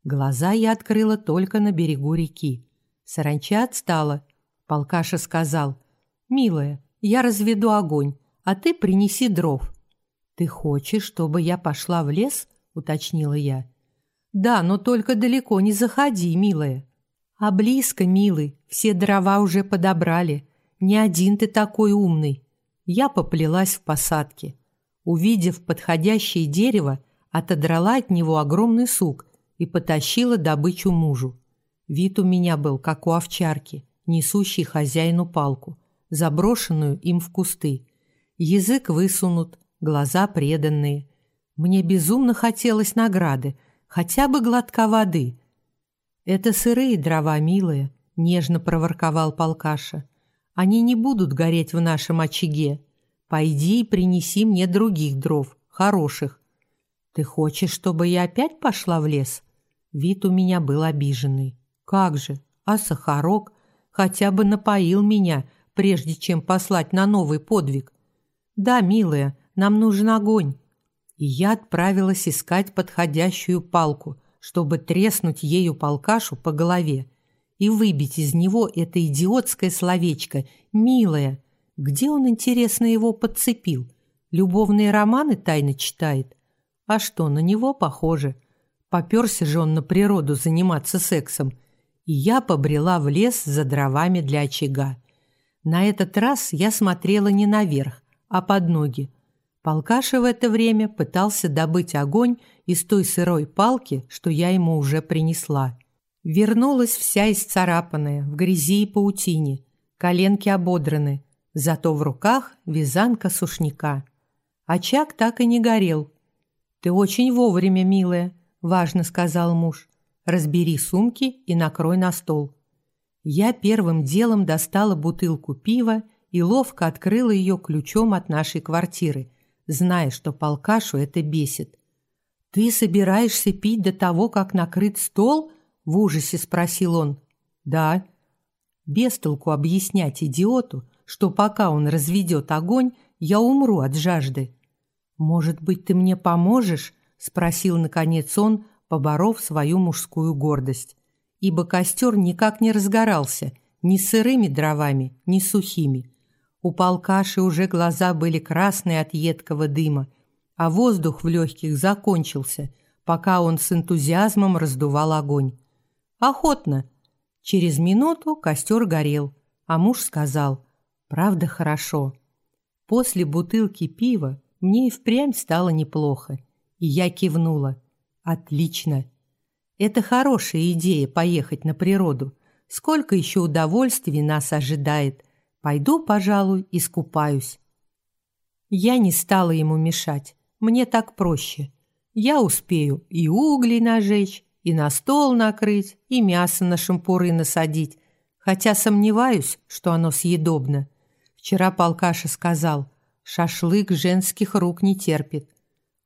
Глаза я открыла только на берегу реки. Саранча отстала. Полкаша сказал, «Милая, я разведу огонь, а ты принеси дров». «Ты хочешь, чтобы я пошла в лес?» — уточнила я. «Да, но только далеко не заходи, милая». «А близко, милый, все дрова уже подобрали. Не один ты такой умный». Я поплелась в посадке. Увидев подходящее дерево, отодрала от него огромный сук и потащила добычу мужу. Вид у меня был, как у овчарки, несущей хозяину палку, заброшенную им в кусты. Язык высунут, глаза преданные. Мне безумно хотелось награды, хотя бы глотка воды. «Это сырые дрова, милые», — нежно проворковал полкаша. «Они не будут гореть в нашем очаге. Пойди и принеси мне других дров, хороших». «Ты хочешь, чтобы я опять пошла в лес?» Вид у меня был обиженный. Как же, а Сахарок хотя бы напоил меня, прежде чем послать на новый подвиг. Да, милая, нам нужен огонь. И я отправилась искать подходящую палку, чтобы треснуть ею полкашу по голове и выбить из него это идиотское словечко «милая». Где он, интересно, его подцепил? Любовные романы тайно читает? А что, на него похоже – Попёрся же он на природу заниматься сексом, и я побрела в лес за дровами для очага. На этот раз я смотрела не наверх, а под ноги. Полкаша в это время пытался добыть огонь из той сырой палки, что я ему уже принесла. Вернулась вся исцарапанная, в грязи и паутине, коленки ободраны. зато в руках вязанка сушняка. Очаг так и не горел. «Ты очень вовремя, милая», – важно сказал муж. «Разбери сумки и накрой на стол». Я первым делом достала бутылку пива и ловко открыла ее ключом от нашей квартиры, зная, что полкашу это бесит. «Ты собираешься пить до того, как накрыт стол?» – в ужасе спросил он. «Да». Без толку объяснять идиоту, что пока он разведет огонь, я умру от жажды. «Может быть, ты мне поможешь?» – спросил, наконец, он, поборов свою мужскую гордость. Ибо костер никак не разгорался ни сырыми дровами, ни сухими. У полкаши уже глаза были красные от едкого дыма, а воздух в легких закончился, пока он с энтузиазмом раздувал огонь. «Охотно!» Через минуту костер горел, а муж сказал «Правда хорошо». После бутылки пива мне и впрямь стало неплохо, и я кивнула. «Отлично!» Это хорошая идея поехать на природу. Сколько еще удовольствий нас ожидает. Пойду, пожалуй, искупаюсь. Я не стала ему мешать. Мне так проще. Я успею и угли нажечь, и на стол накрыть, и мясо на шампуры насадить, хотя сомневаюсь, что оно съедобно. Вчера полкаша сказал, шашлык женских рук не терпит.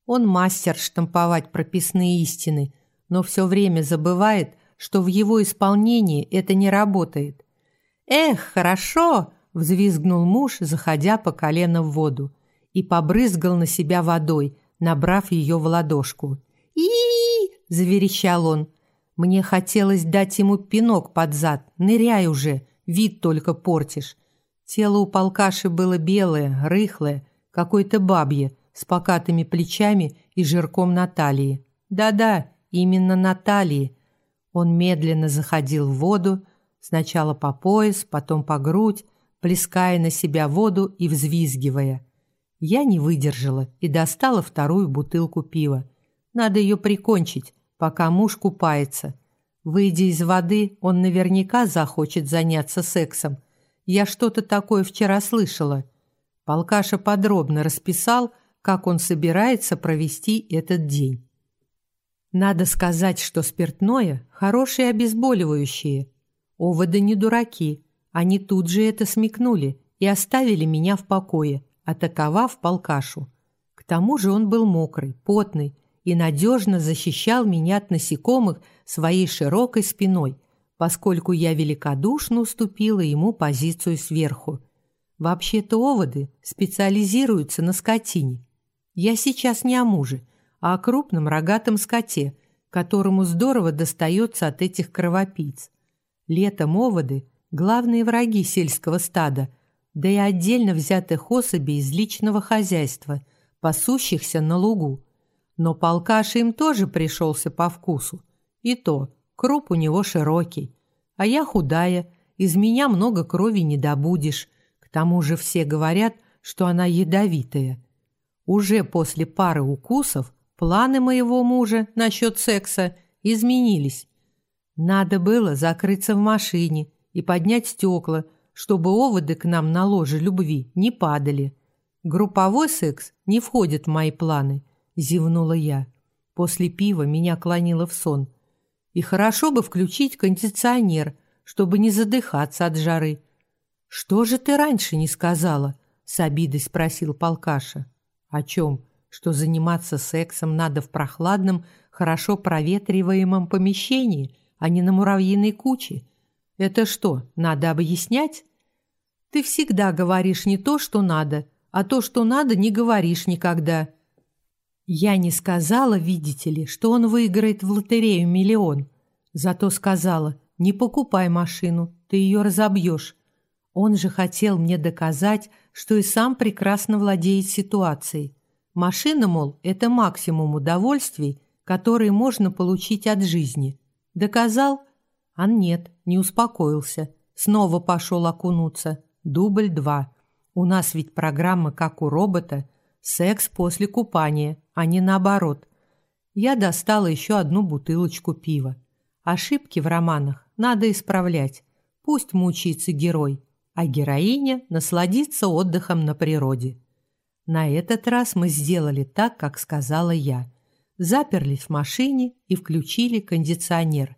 Он мастер штамповать прописные истины – но все время забывает, что в его исполнении это не работает. «Эх, хорошо!» – взвизгнул муж, заходя по колено в воду, и побрызгал на себя водой, набрав ее в ладошку. и заверещал он. Мне хотелось дать ему пинок под зад. «Ныряй уже, вид только портишь». Тело у полкаши было белое, рыхлое, какое-то бабье, с покатыми плечами и жирком на талии. Да-да, именно на талии. Он медленно заходил в воду, сначала по пояс, потом по грудь, плеская на себя воду и взвизгивая. Я не выдержала и достала вторую бутылку пива. Надо ее прикончить, пока муж купается. Выйдя из воды, он наверняка захочет заняться сексом. Я что-то такое вчера слышала. Полкаша подробно расписал, как он собирается провести этот день. Надо сказать, что спиртное – хорошие обезболивающие. Оводы не дураки. Они тут же это смекнули и оставили меня в покое, атаковав полкашу. К тому же он был мокрый, потный и надежно защищал меня от насекомых своей широкой спиной, поскольку я великодушно уступила ему позицию сверху. Вообще-то оводы специализируются на скотине. Я сейчас не о муже – а о крупном рогатом скоте, которому здорово достается от этих кровопийц. Летом оводы – главные враги сельского стада, да и отдельно взятых особей из личного хозяйства, пасущихся на лугу. Но полкаш им тоже пришелся по вкусу. И то, круп у него широкий. А я худая, из меня много крови не добудешь. К тому же все говорят, что она ядовитая. Уже после пары укусов Планы моего мужа насчет секса изменились. Надо было закрыться в машине и поднять стекла, чтобы оводы к нам на ложе любви не падали. Групповой секс не входит в мои планы, зевнула я. После пива меня клонило в сон. И хорошо бы включить кондиционер, чтобы не задыхаться от жары. Что же ты раньше не сказала? с обидой спросил полкаша. О чем? что заниматься сексом надо в прохладном, хорошо проветриваемом помещении, а не на муравьиной куче. Это что, надо объяснять? Ты всегда говоришь не то, что надо, а то, что надо, не говоришь никогда. Я не сказала, видите ли, что он выиграет в лотерею миллион. Зато сказала, не покупай машину, ты ее разобьешь. Он же хотел мне доказать, что и сам прекрасно владеет ситуацией. Машина, мол, это максимум удовольствий, которые можно получить от жизни. Доказал? А нет, не успокоился. Снова пошел окунуться. Дубль два. У нас ведь программа, как у робота. Секс после купания, а не наоборот. Я достала еще одну бутылочку пива. Ошибки в романах надо исправлять. Пусть мучается герой. а героиня насладится отдыхом на природе. На этот раз мы сделали так, как сказала я. Заперлись в машине и включили кондиционер.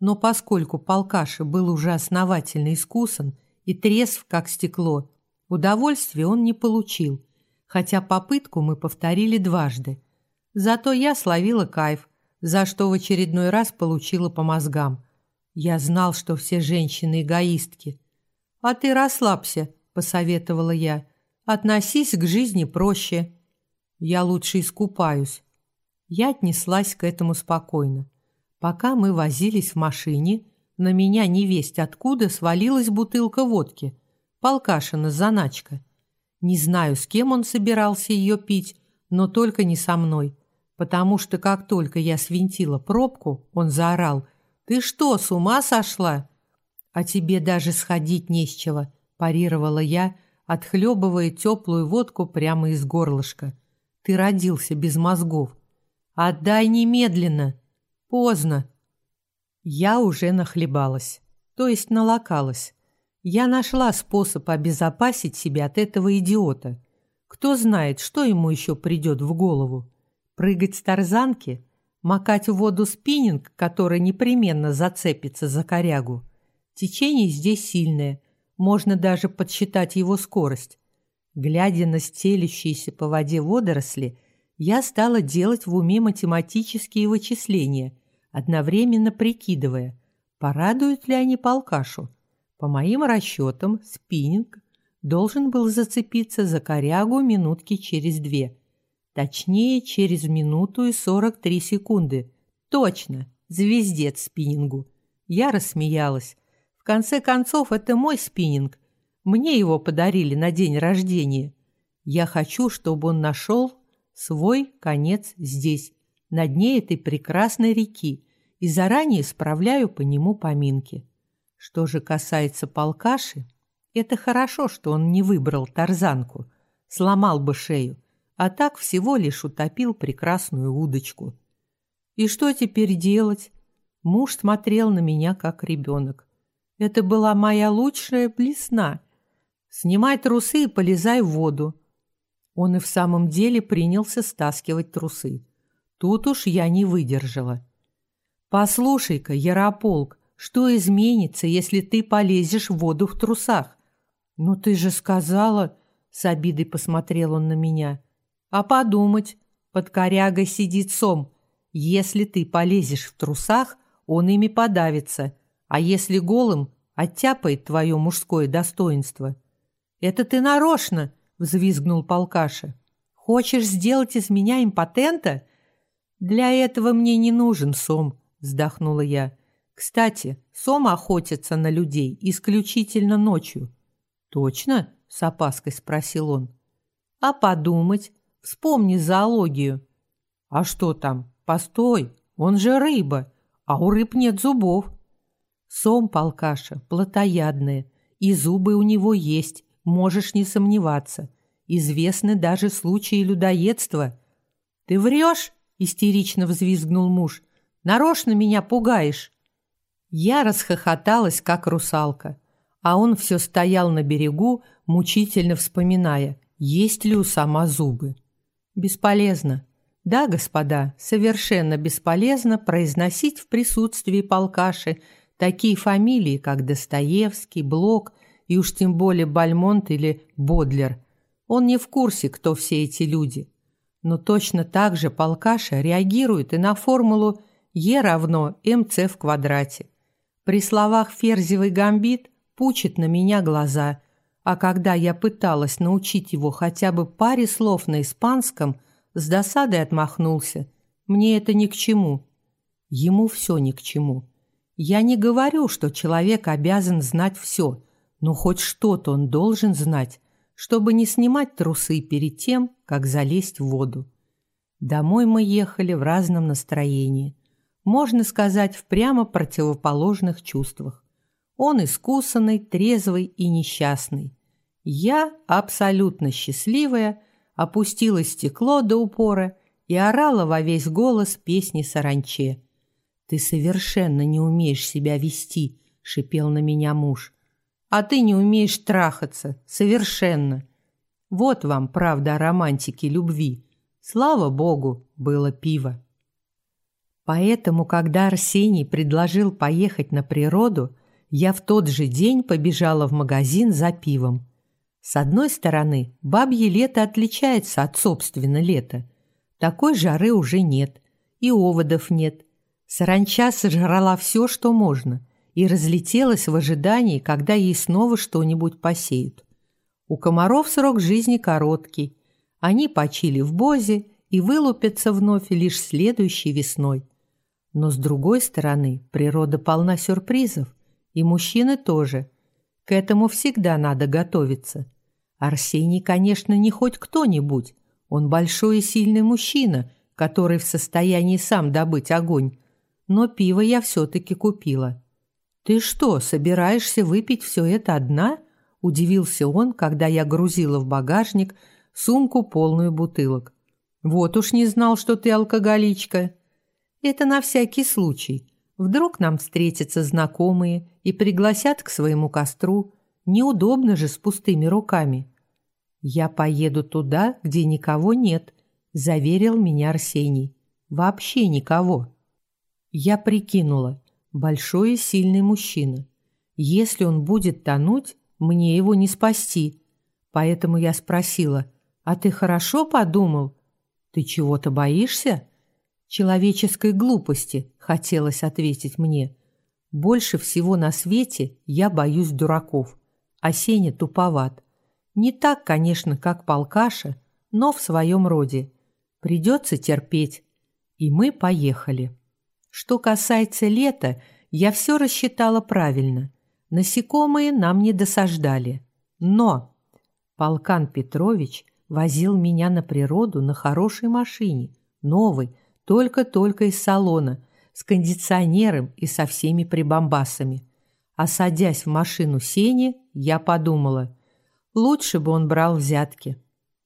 Но поскольку полкаша был уже основательно искусан и трезв, как стекло, удовольствия он не получил, хотя попытку мы повторили дважды. Зато я словила кайф, за что в очередной раз получила по мозгам. Я знал, что все женщины эгоистки. «А ты расслабься», — посоветовала я. «Относись к жизни проще». «Я лучше искупаюсь». Я отнеслась к этому спокойно. Пока мы возились в машине, на меня невесть откуда свалилась бутылка водки. Полкашина заначка. Не знаю, с кем он собирался ее пить, но только не со мной, потому что как только я свинтила пробку, он заорал «Ты что, с ума сошла?» «А тебе даже сходить не с чего», – парировала я, отхлебывая теплую водку прямо из горлышка. «Ты родился без мозгов. Отдай немедленно!» «Поздно!» Я уже нахлебалась, то есть налокалась. Я нашла способ обезопасить себя от этого идиота. Кто знает, что ему еще придет в голову. Прыгать с тарзанки? Макать в воду спиннинг, который непременно зацепится за корягу? Течение здесь сильное, можно даже подсчитать его скорость. Глядя на стелющиеся по воде водоросли, я стала делать в уме математические вычисления, одновременно прикидывая, порадуют ли они полкашу. По моим расчетам, спиннинг должен был зацепиться за корягу минутки через две. Точнее, через минуту и 43 секунды. Точно, звездец спиннингу. Я рассмеялась. В конце концов, это мой спиннинг. Мне его подарили на день рождения. Я хочу, чтобы он нашел свой конец здесь, на дне этой прекрасной реки, и заранее справляю по нему поминки. Что же касается полкаши, это хорошо, что он не выбрал тарзанку, сломал бы шею, а так всего лишь утопил прекрасную удочку. И что теперь делать? Муж смотрел на меня, как ребенок. Это была моя лучшая блесна. Снимай трусы и полезай в воду. Он и в самом деле принялся стаскивать трусы. Тут уж я не выдержала. «Послушай-ка, Ярополк, что изменится, если ты полезешь в воду в трусах? Ну ты же сказала, с обидой посмотрел он на меня. А подумать, под корягой сидит сом. Если ты полезешь в трусах, он ими подавится, а если голым, оттяпает твое мужское достоинство. Это ты нарочно, взвизгнул полкаша. Хочешь сделать из меня импотента? Для этого мне не нужен сом, вздохнула я. Кстати, сом охотится на людей исключительно ночью. Точно? с опаской спросил он. А подумать, вспомни зоологию. А что там? Постой, он же рыба, а у рыб нет зубов. Сом полкаша плотоядная, и зубы у него есть, можешь не сомневаться. Известны даже случаи людоедства. Ты врешь? истерично взвизгнул муж. Нарочно меня пугаешь. Я расхохоталась, как русалка, а он все стоял на берегу, мучительно вспоминая, есть ли у сама зубы. Бесполезно. Да, господа, совершенно бесполезно произносить в присутствии полкаши такие фамилии, как Достоевский, Блок и уж тем более Бальмонт или Бодлер. Он не в курсе, кто все эти люди. Но точно так же полкаша реагирует и на формулу Е равно МЦ в квадрате. При словах «ферзевый гамбит» пучит на меня глаза, а когда я пыталась научить его хотя бы паре слов на испанском, с досадой отмахнулся. Мне это ни к чему. Ему все ни к чему. Я не говорю, что человек обязан знать все, но хоть что-то он должен знать, чтобы не снимать трусы перед тем, как залезть в воду. Домой мы ехали в разном настроении можно сказать, в прямо противоположных чувствах. Он искусанный, трезвый и несчастный. Я, абсолютно счастливая, опустила стекло до упора и орала во весь голос песни саранче. «Ты совершенно не умеешь себя вести», — шипел на меня муж. А ты не умеешь трахаться. Совершенно. Вот вам правда о романтике любви. Слава богу, было пиво. Поэтому, когда Арсений предложил поехать на природу, я в тот же день побежала в магазин за пивом. С одной стороны, бабье лето отличается от собственного лета. Такой жары уже нет, и оводов нет. Саранча сожрала все, что можно, и разлетелась в ожидании, когда ей снова что-нибудь посеют. У комаров срок жизни короткий. Они почили в бозе и вылупятся вновь лишь следующей весной. Но с другой стороны, природа полна сюрпризов, и мужчины тоже. К этому всегда надо готовиться. Арсений, конечно, не хоть кто-нибудь. Он большой и сильный мужчина, который в состоянии сам добыть огонь. Но пиво я все-таки купила. «Ты что, собираешься выпить все это одна?» – удивился он, когда я грузила в багажник сумку полную бутылок. «Вот уж не знал, что ты алкоголичка». «Это на всякий случай. Вдруг нам встретятся знакомые и пригласят к своему костру. Неудобно же с пустыми руками». «Я поеду туда, где никого нет», – заверил меня Арсений. «Вообще никого». Я прикинула. Большой и сильный мужчина. Если он будет тонуть, мне его не спасти. Поэтому я спросила, «А ты хорошо подумал? Ты чего-то боишься?» «Человеческой глупости», — хотелось ответить мне. «Больше всего на свете я боюсь дураков, а Сеня туповат. Не так, конечно, как полкаша, но в своем роде. Придется терпеть». И мы поехали. Что касается лета, я все рассчитала правильно. Насекомые нам не досаждали. Но Полкан Петрович возил меня на природу на хорошей машине, новой, только-только из салона, с кондиционером и со всеми прибамбасами. А садясь в машину Сени, я подумала, лучше бы он брал взятки.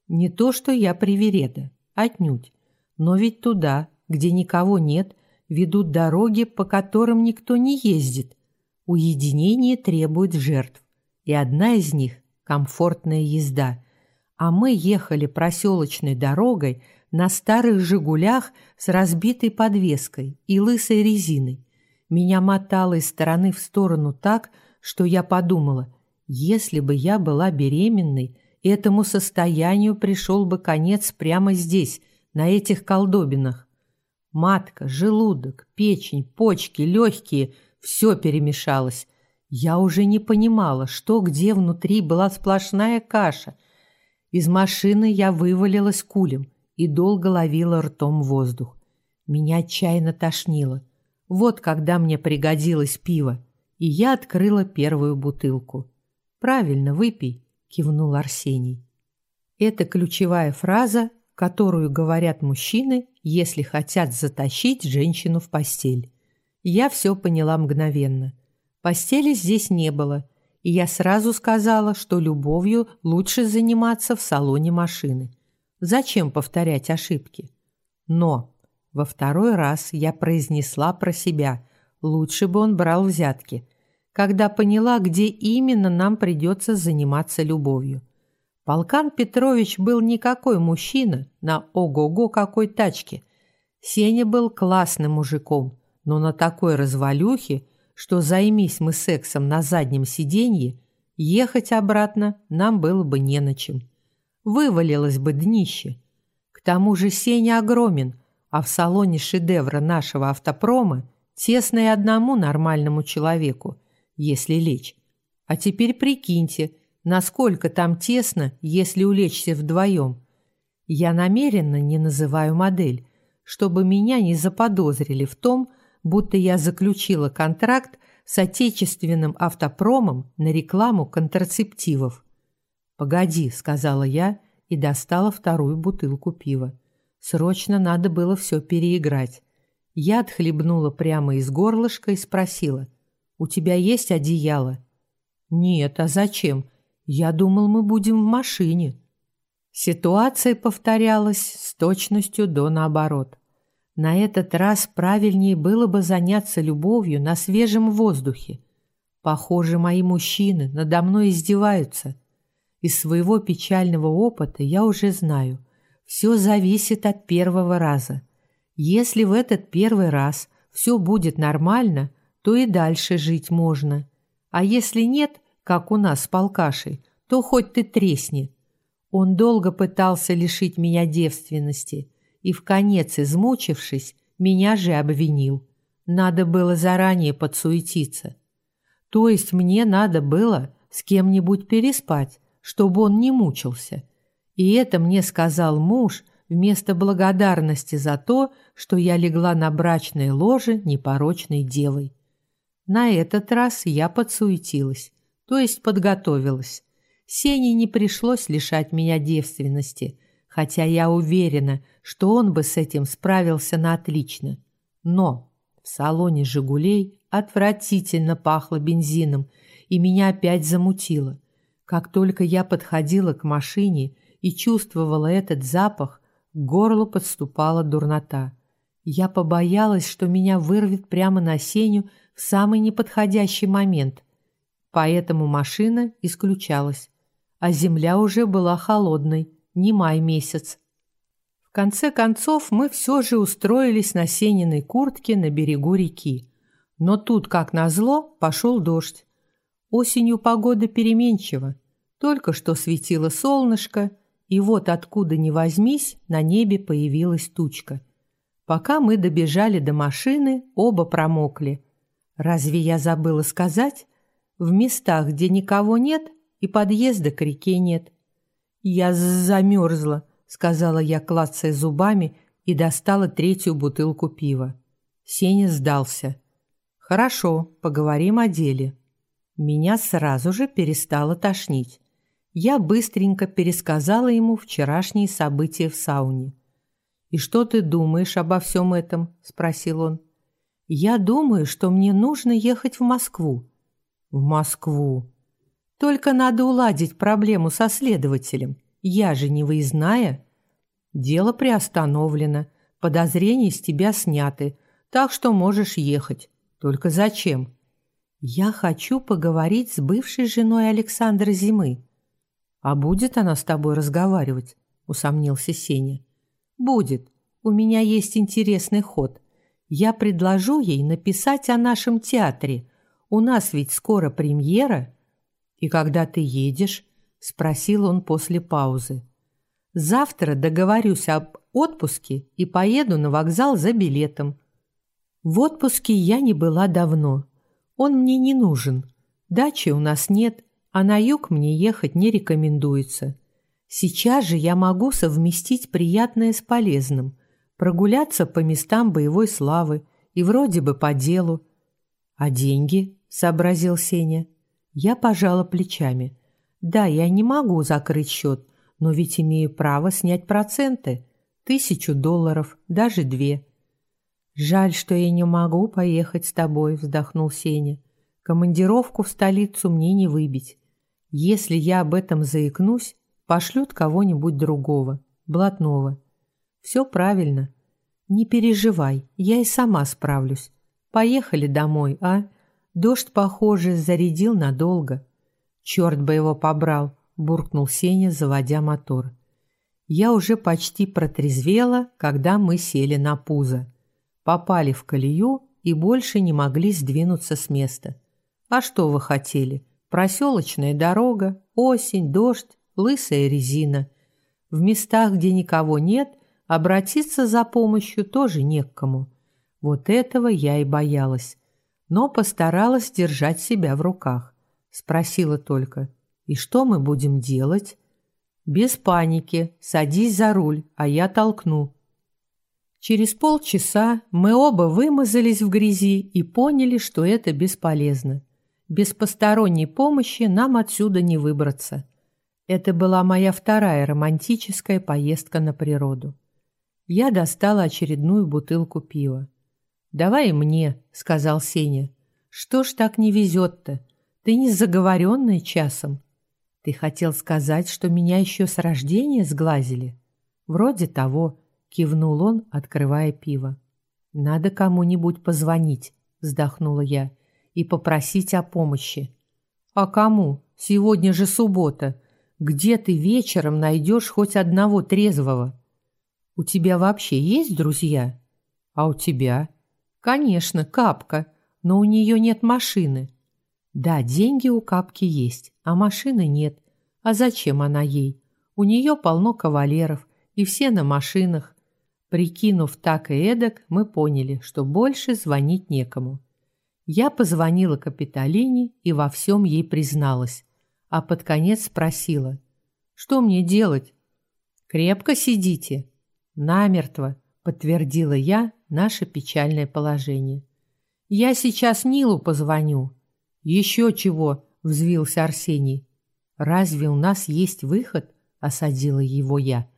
Не то, что я привереда, отнюдь. Но ведь туда, где никого нет, ведут дороги, по которым никто не ездит. Уединение требует жертв, и одна из них – комфортная езда. А мы ехали проселочной дорогой – на старых «Жигулях» с разбитой подвеской и лысой резиной. Меня мотало из стороны в сторону так, что я подумала, если бы я была беременной, этому состоянию пришел бы конец прямо здесь, на этих колдобинах. Матка, желудок, печень, почки, легкие – все перемешалось. Я уже не понимала, что где внутри была сплошная каша. Из машины я вывалилась кулем и долго ловила ртом воздух. Меня отчаянно тошнило. Вот когда мне пригодилось пиво, и я открыла первую бутылку. «Правильно, выпей», — кивнул Арсений. Это ключевая фраза, которую говорят мужчины, если хотят затащить женщину в постель. Я все поняла мгновенно. Постели здесь не было, и я сразу сказала, что любовью лучше заниматься в салоне машины. Зачем повторять ошибки? Но во второй раз я произнесла про себя, лучше бы он брал взятки, когда поняла, где именно нам придется заниматься любовью. Полкан Петрович был никакой мужчина на ого-го какой тачке. Сеня был классным мужиком, но на такой развалюхе, что займись мы сексом на заднем сиденье, ехать обратно нам было бы не на чем вывалилось бы днище. К тому же Сеня огромен, а в салоне шедевра нашего автопрома тесно и одному нормальному человеку, если лечь. А теперь прикиньте, насколько там тесно, если улечься вдвоем. Я намеренно не называю модель, чтобы меня не заподозрили в том, будто я заключила контракт с отечественным автопромом на рекламу контрацептивов. «Погоди», — сказала я и достала вторую бутылку пива. Срочно надо было все переиграть. Я отхлебнула прямо из горлышка и спросила, «У тебя есть одеяло?» «Нет, а зачем? Я думал, мы будем в машине». Ситуация повторялась с точностью до наоборот. На этот раз правильнее было бы заняться любовью на свежем воздухе. Похоже, мои мужчины надо мной издеваются. Из своего печального опыта я уже знаю, все зависит от первого раза. Если в этот первый раз все будет нормально, то и дальше жить можно. А если нет, как у нас с полкашей, то хоть ты тресни. Он долго пытался лишить меня девственности и, в конец измучившись, меня же обвинил. Надо было заранее подсуетиться. То есть мне надо было с кем-нибудь переспать, чтобы он не мучился. И это мне сказал муж вместо благодарности за то, что я легла на брачное ложе непорочной девой. На этот раз я подсуетилась, то есть подготовилась. Сене не пришлось лишать меня девственности, хотя я уверена, что он бы с этим справился на отлично. Но в салоне «Жигулей» отвратительно пахло бензином, и меня опять замутило. Как только я подходила к машине и чувствовала этот запах, к горлу подступала дурнота. Я побоялась, что меня вырвет прямо на Сеню в самый неподходящий момент. Поэтому машина исключалась. А земля уже была холодной, не май месяц. В конце концов мы все же устроились на сениной куртке на берегу реки. Но тут, как назло, пошел дождь. Осенью погода переменчива. Только что светило солнышко, и вот откуда ни возьмись, на небе появилась тучка. Пока мы добежали до машины, оба промокли. Разве я забыла сказать? В местах, где никого нет, и подъезда к реке нет. Я замерзла, сказала я, клацая зубами, и достала третью бутылку пива. Сеня сдался. Хорошо, поговорим о деле. Меня сразу же перестало тошнить. Я быстренько пересказала ему вчерашние события в сауне. «И что ты думаешь обо всем этом?» – спросил он. «Я думаю, что мне нужно ехать в Москву». «В Москву?» «Только надо уладить проблему со следователем. Я же не выездная». «Дело приостановлено. Подозрения с тебя сняты, так что можешь ехать. Только зачем?» «Я хочу поговорить с бывшей женой Александра Зимы». «А будет она с тобой разговаривать?» – усомнился Сеня. «Будет. У меня есть интересный ход. Я предложу ей написать о нашем театре. У нас ведь скоро премьера». «И когда ты едешь?» – спросил он после паузы. «Завтра договорюсь об отпуске и поеду на вокзал за билетом. В отпуске я не была давно. Он мне не нужен. Дачи у нас нет, а на юг мне ехать не рекомендуется. Сейчас же я могу совместить приятное с полезным, прогуляться по местам боевой славы и вроде бы по делу. А деньги, сообразил Сеня. Я пожала плечами. Да, я не могу закрыть счет, но ведь имею право снять проценты. Тысячу долларов, даже две. «Жаль, что я не могу поехать с тобой», — вздохнул Сеня. «Командировку в столицу мне не выбить. Если я об этом заикнусь, пошлют кого-нибудь другого, блатного. Все правильно. Не переживай, я и сама справлюсь. Поехали домой, а? Дождь, похоже, зарядил надолго. Черт бы его побрал, буркнул Сеня, заводя мотор. Я уже почти протрезвела, когда мы сели на пузо попали в колею и больше не могли сдвинуться с места. А что вы хотели? Проселочная дорога, осень, дождь, лысая резина. В местах, где никого нет, обратиться за помощью тоже не к кому. Вот этого я и боялась. Но постаралась держать себя в руках. Спросила только, и что мы будем делать? Без паники, садись за руль, а я толкну. Через полчаса мы оба вымазались в грязи и поняли, что это бесполезно. Без посторонней помощи нам отсюда не выбраться. Это была моя вторая романтическая поездка на природу. Я достала очередную бутылку пива. «Давай мне», — сказал Сеня. «Что ж так не везет-то? Ты не заговоренная часом. Ты хотел сказать, что меня еще с рождения сглазили? Вроде того кивнул он, открывая пиво. Надо кому-нибудь позвонить, вздохнула я. и попросить о помощи. А кому? Сегодня же суббота. Где ты вечером найдешь хоть одного трезвого? У тебя вообще есть друзья? А у тебя? Конечно, Капка, но у нее нет машины. Да, деньги у Капки есть, а машины нет. А зачем она ей? У нее полно кавалеров, и все на машинах. Прикинув так и эдак, мы поняли, что больше звонить некому. Я позвонила Капитолине и во всем ей призналась, а под конец спросила, что мне делать? Крепко сидите? Намертво, подтвердила я наше печальное положение. Я сейчас Нилу позвоню. Еще чего, взвился Арсений. Разве у нас есть выход? осадила его я.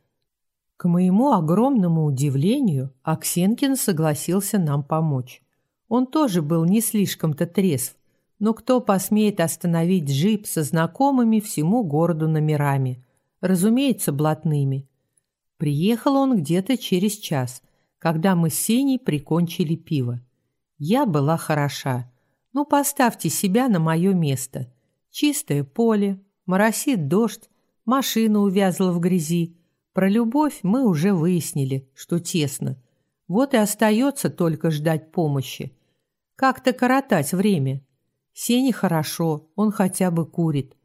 К моему огромному удивлению, Аксенкин согласился нам помочь. Он тоже был не слишком-то трезв, но кто посмеет остановить джип со знакомыми всему городу номерами? Разумеется, блатными. Приехал он где-то через час, когда мы с Сеней прикончили пиво. Я была хороша. Ну, поставьте себя на мое место. Чистое поле, моросит дождь, машина увязла в грязи. Про любовь мы уже выяснили, что тесно. Вот и остается только ждать помощи. Как-то коротать время. Сене хорошо, он хотя бы курит.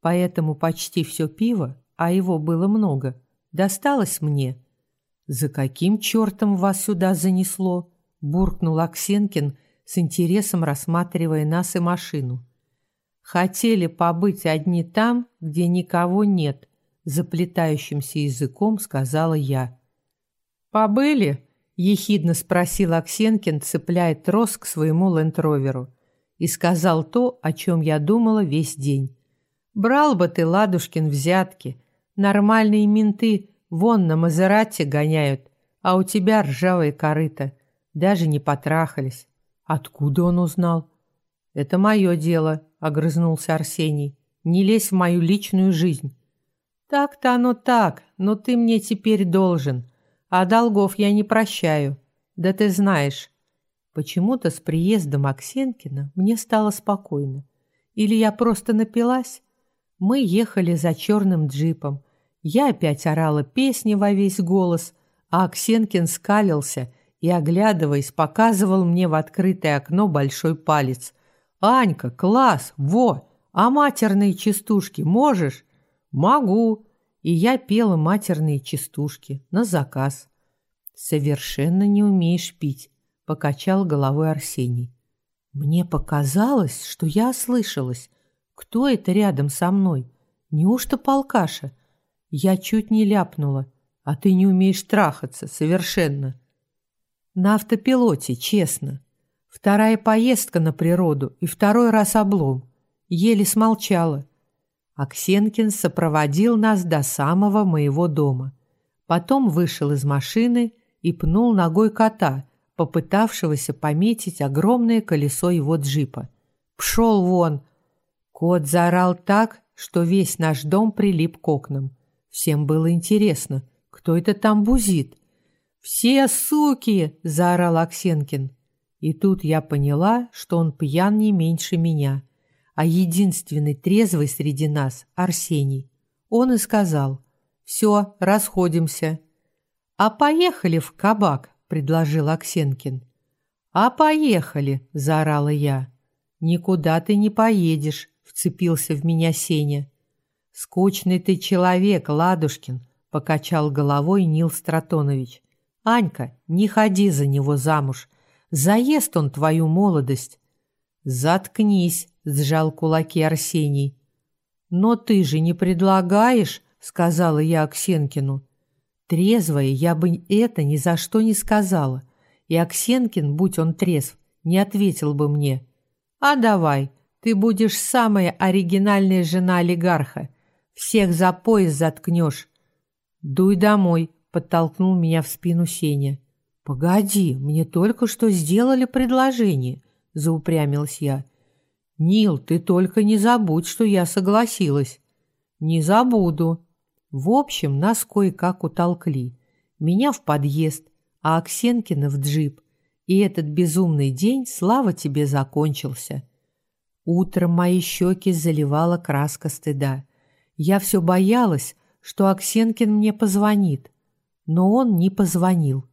Поэтому почти все пиво, а его было много, досталось мне. «За каким чертом вас сюда занесло?» – буркнул Аксенкин, с интересом рассматривая нас и машину. «Хотели побыть одни там, где никого нет», – заплетающимся языком сказала я. «Побыли?» ехидно спросил Аксенкин, цепляя трос к своему лендроверу, и сказал то, о чем я думала весь день. Брал бы ты, Ладушкин, взятки. Нормальные менты вон на Мазерате гоняют, а у тебя ржавые корыта. Даже не потрахались. Откуда он узнал? Это мое дело, огрызнулся Арсений. Не лезь в мою личную жизнь. Так-то оно так, но ты мне теперь должен. А долгов я не прощаю. Да ты знаешь. Почему-то с приездом Аксенкина мне стало спокойно. Или я просто напилась? Мы ехали за черным джипом. Я опять орала песни во весь голос, а Аксенкин скалился и, оглядываясь, показывал мне в открытое окно большой палец. «Анька, класс! Во! А матерные частушки можешь?» «Могу!» и я пела матерные частушки на заказ. «Совершенно не умеешь пить», — покачал головой Арсений. Мне показалось, что я ослышалась. Кто это рядом со мной? Неужто полкаша? Я чуть не ляпнула. А ты не умеешь трахаться, совершенно. На автопилоте, честно. Вторая поездка на природу и второй раз облом. Еле смолчала. Аксенкин сопроводил нас до самого моего дома. Потом вышел из машины и пнул ногой кота, попытавшегося пометить огромное колесо его джипа. «Пшел вон!» Кот заорал так, что весь наш дом прилип к окнам. Всем было интересно, кто это там бузит. «Все суки!» – заорал Аксенкин. И тут я поняла, что он пьян не меньше меня а единственный трезвый среди нас – Арсений. Он и сказал «Все, расходимся». «А поехали в кабак», – предложил Аксенкин. «А поехали», – заорала я. «Никуда ты не поедешь», – вцепился в меня Сеня. «Скучный ты человек, Ладушкин», – покачал головой Нил Стратонович. «Анька, не ходи за него замуж. Заест он твою молодость». «Заткнись», сжал кулаки Арсений. «Но ты же не предлагаешь», — сказала я Аксенкину. Трезвая я бы это ни за что не сказала, и Аксенкин, будь он трезв, не ответил бы мне. «А давай, ты будешь самая оригинальная жена олигарха. Всех за пояс заткнешь». «Дуй домой», — подтолкнул меня в спину Сеня. «Погоди, мне только что сделали предложение», — заупрямилась я. «Нил, ты только не забудь, что я согласилась». «Не забуду». В общем, нас кое-как утолкли. Меня в подъезд, а Аксенкина в джип. И этот безумный день, слава тебе, закончился. Утром мои щеки заливала краска стыда. Я все боялась, что Аксенкин мне позвонит, но он не позвонил.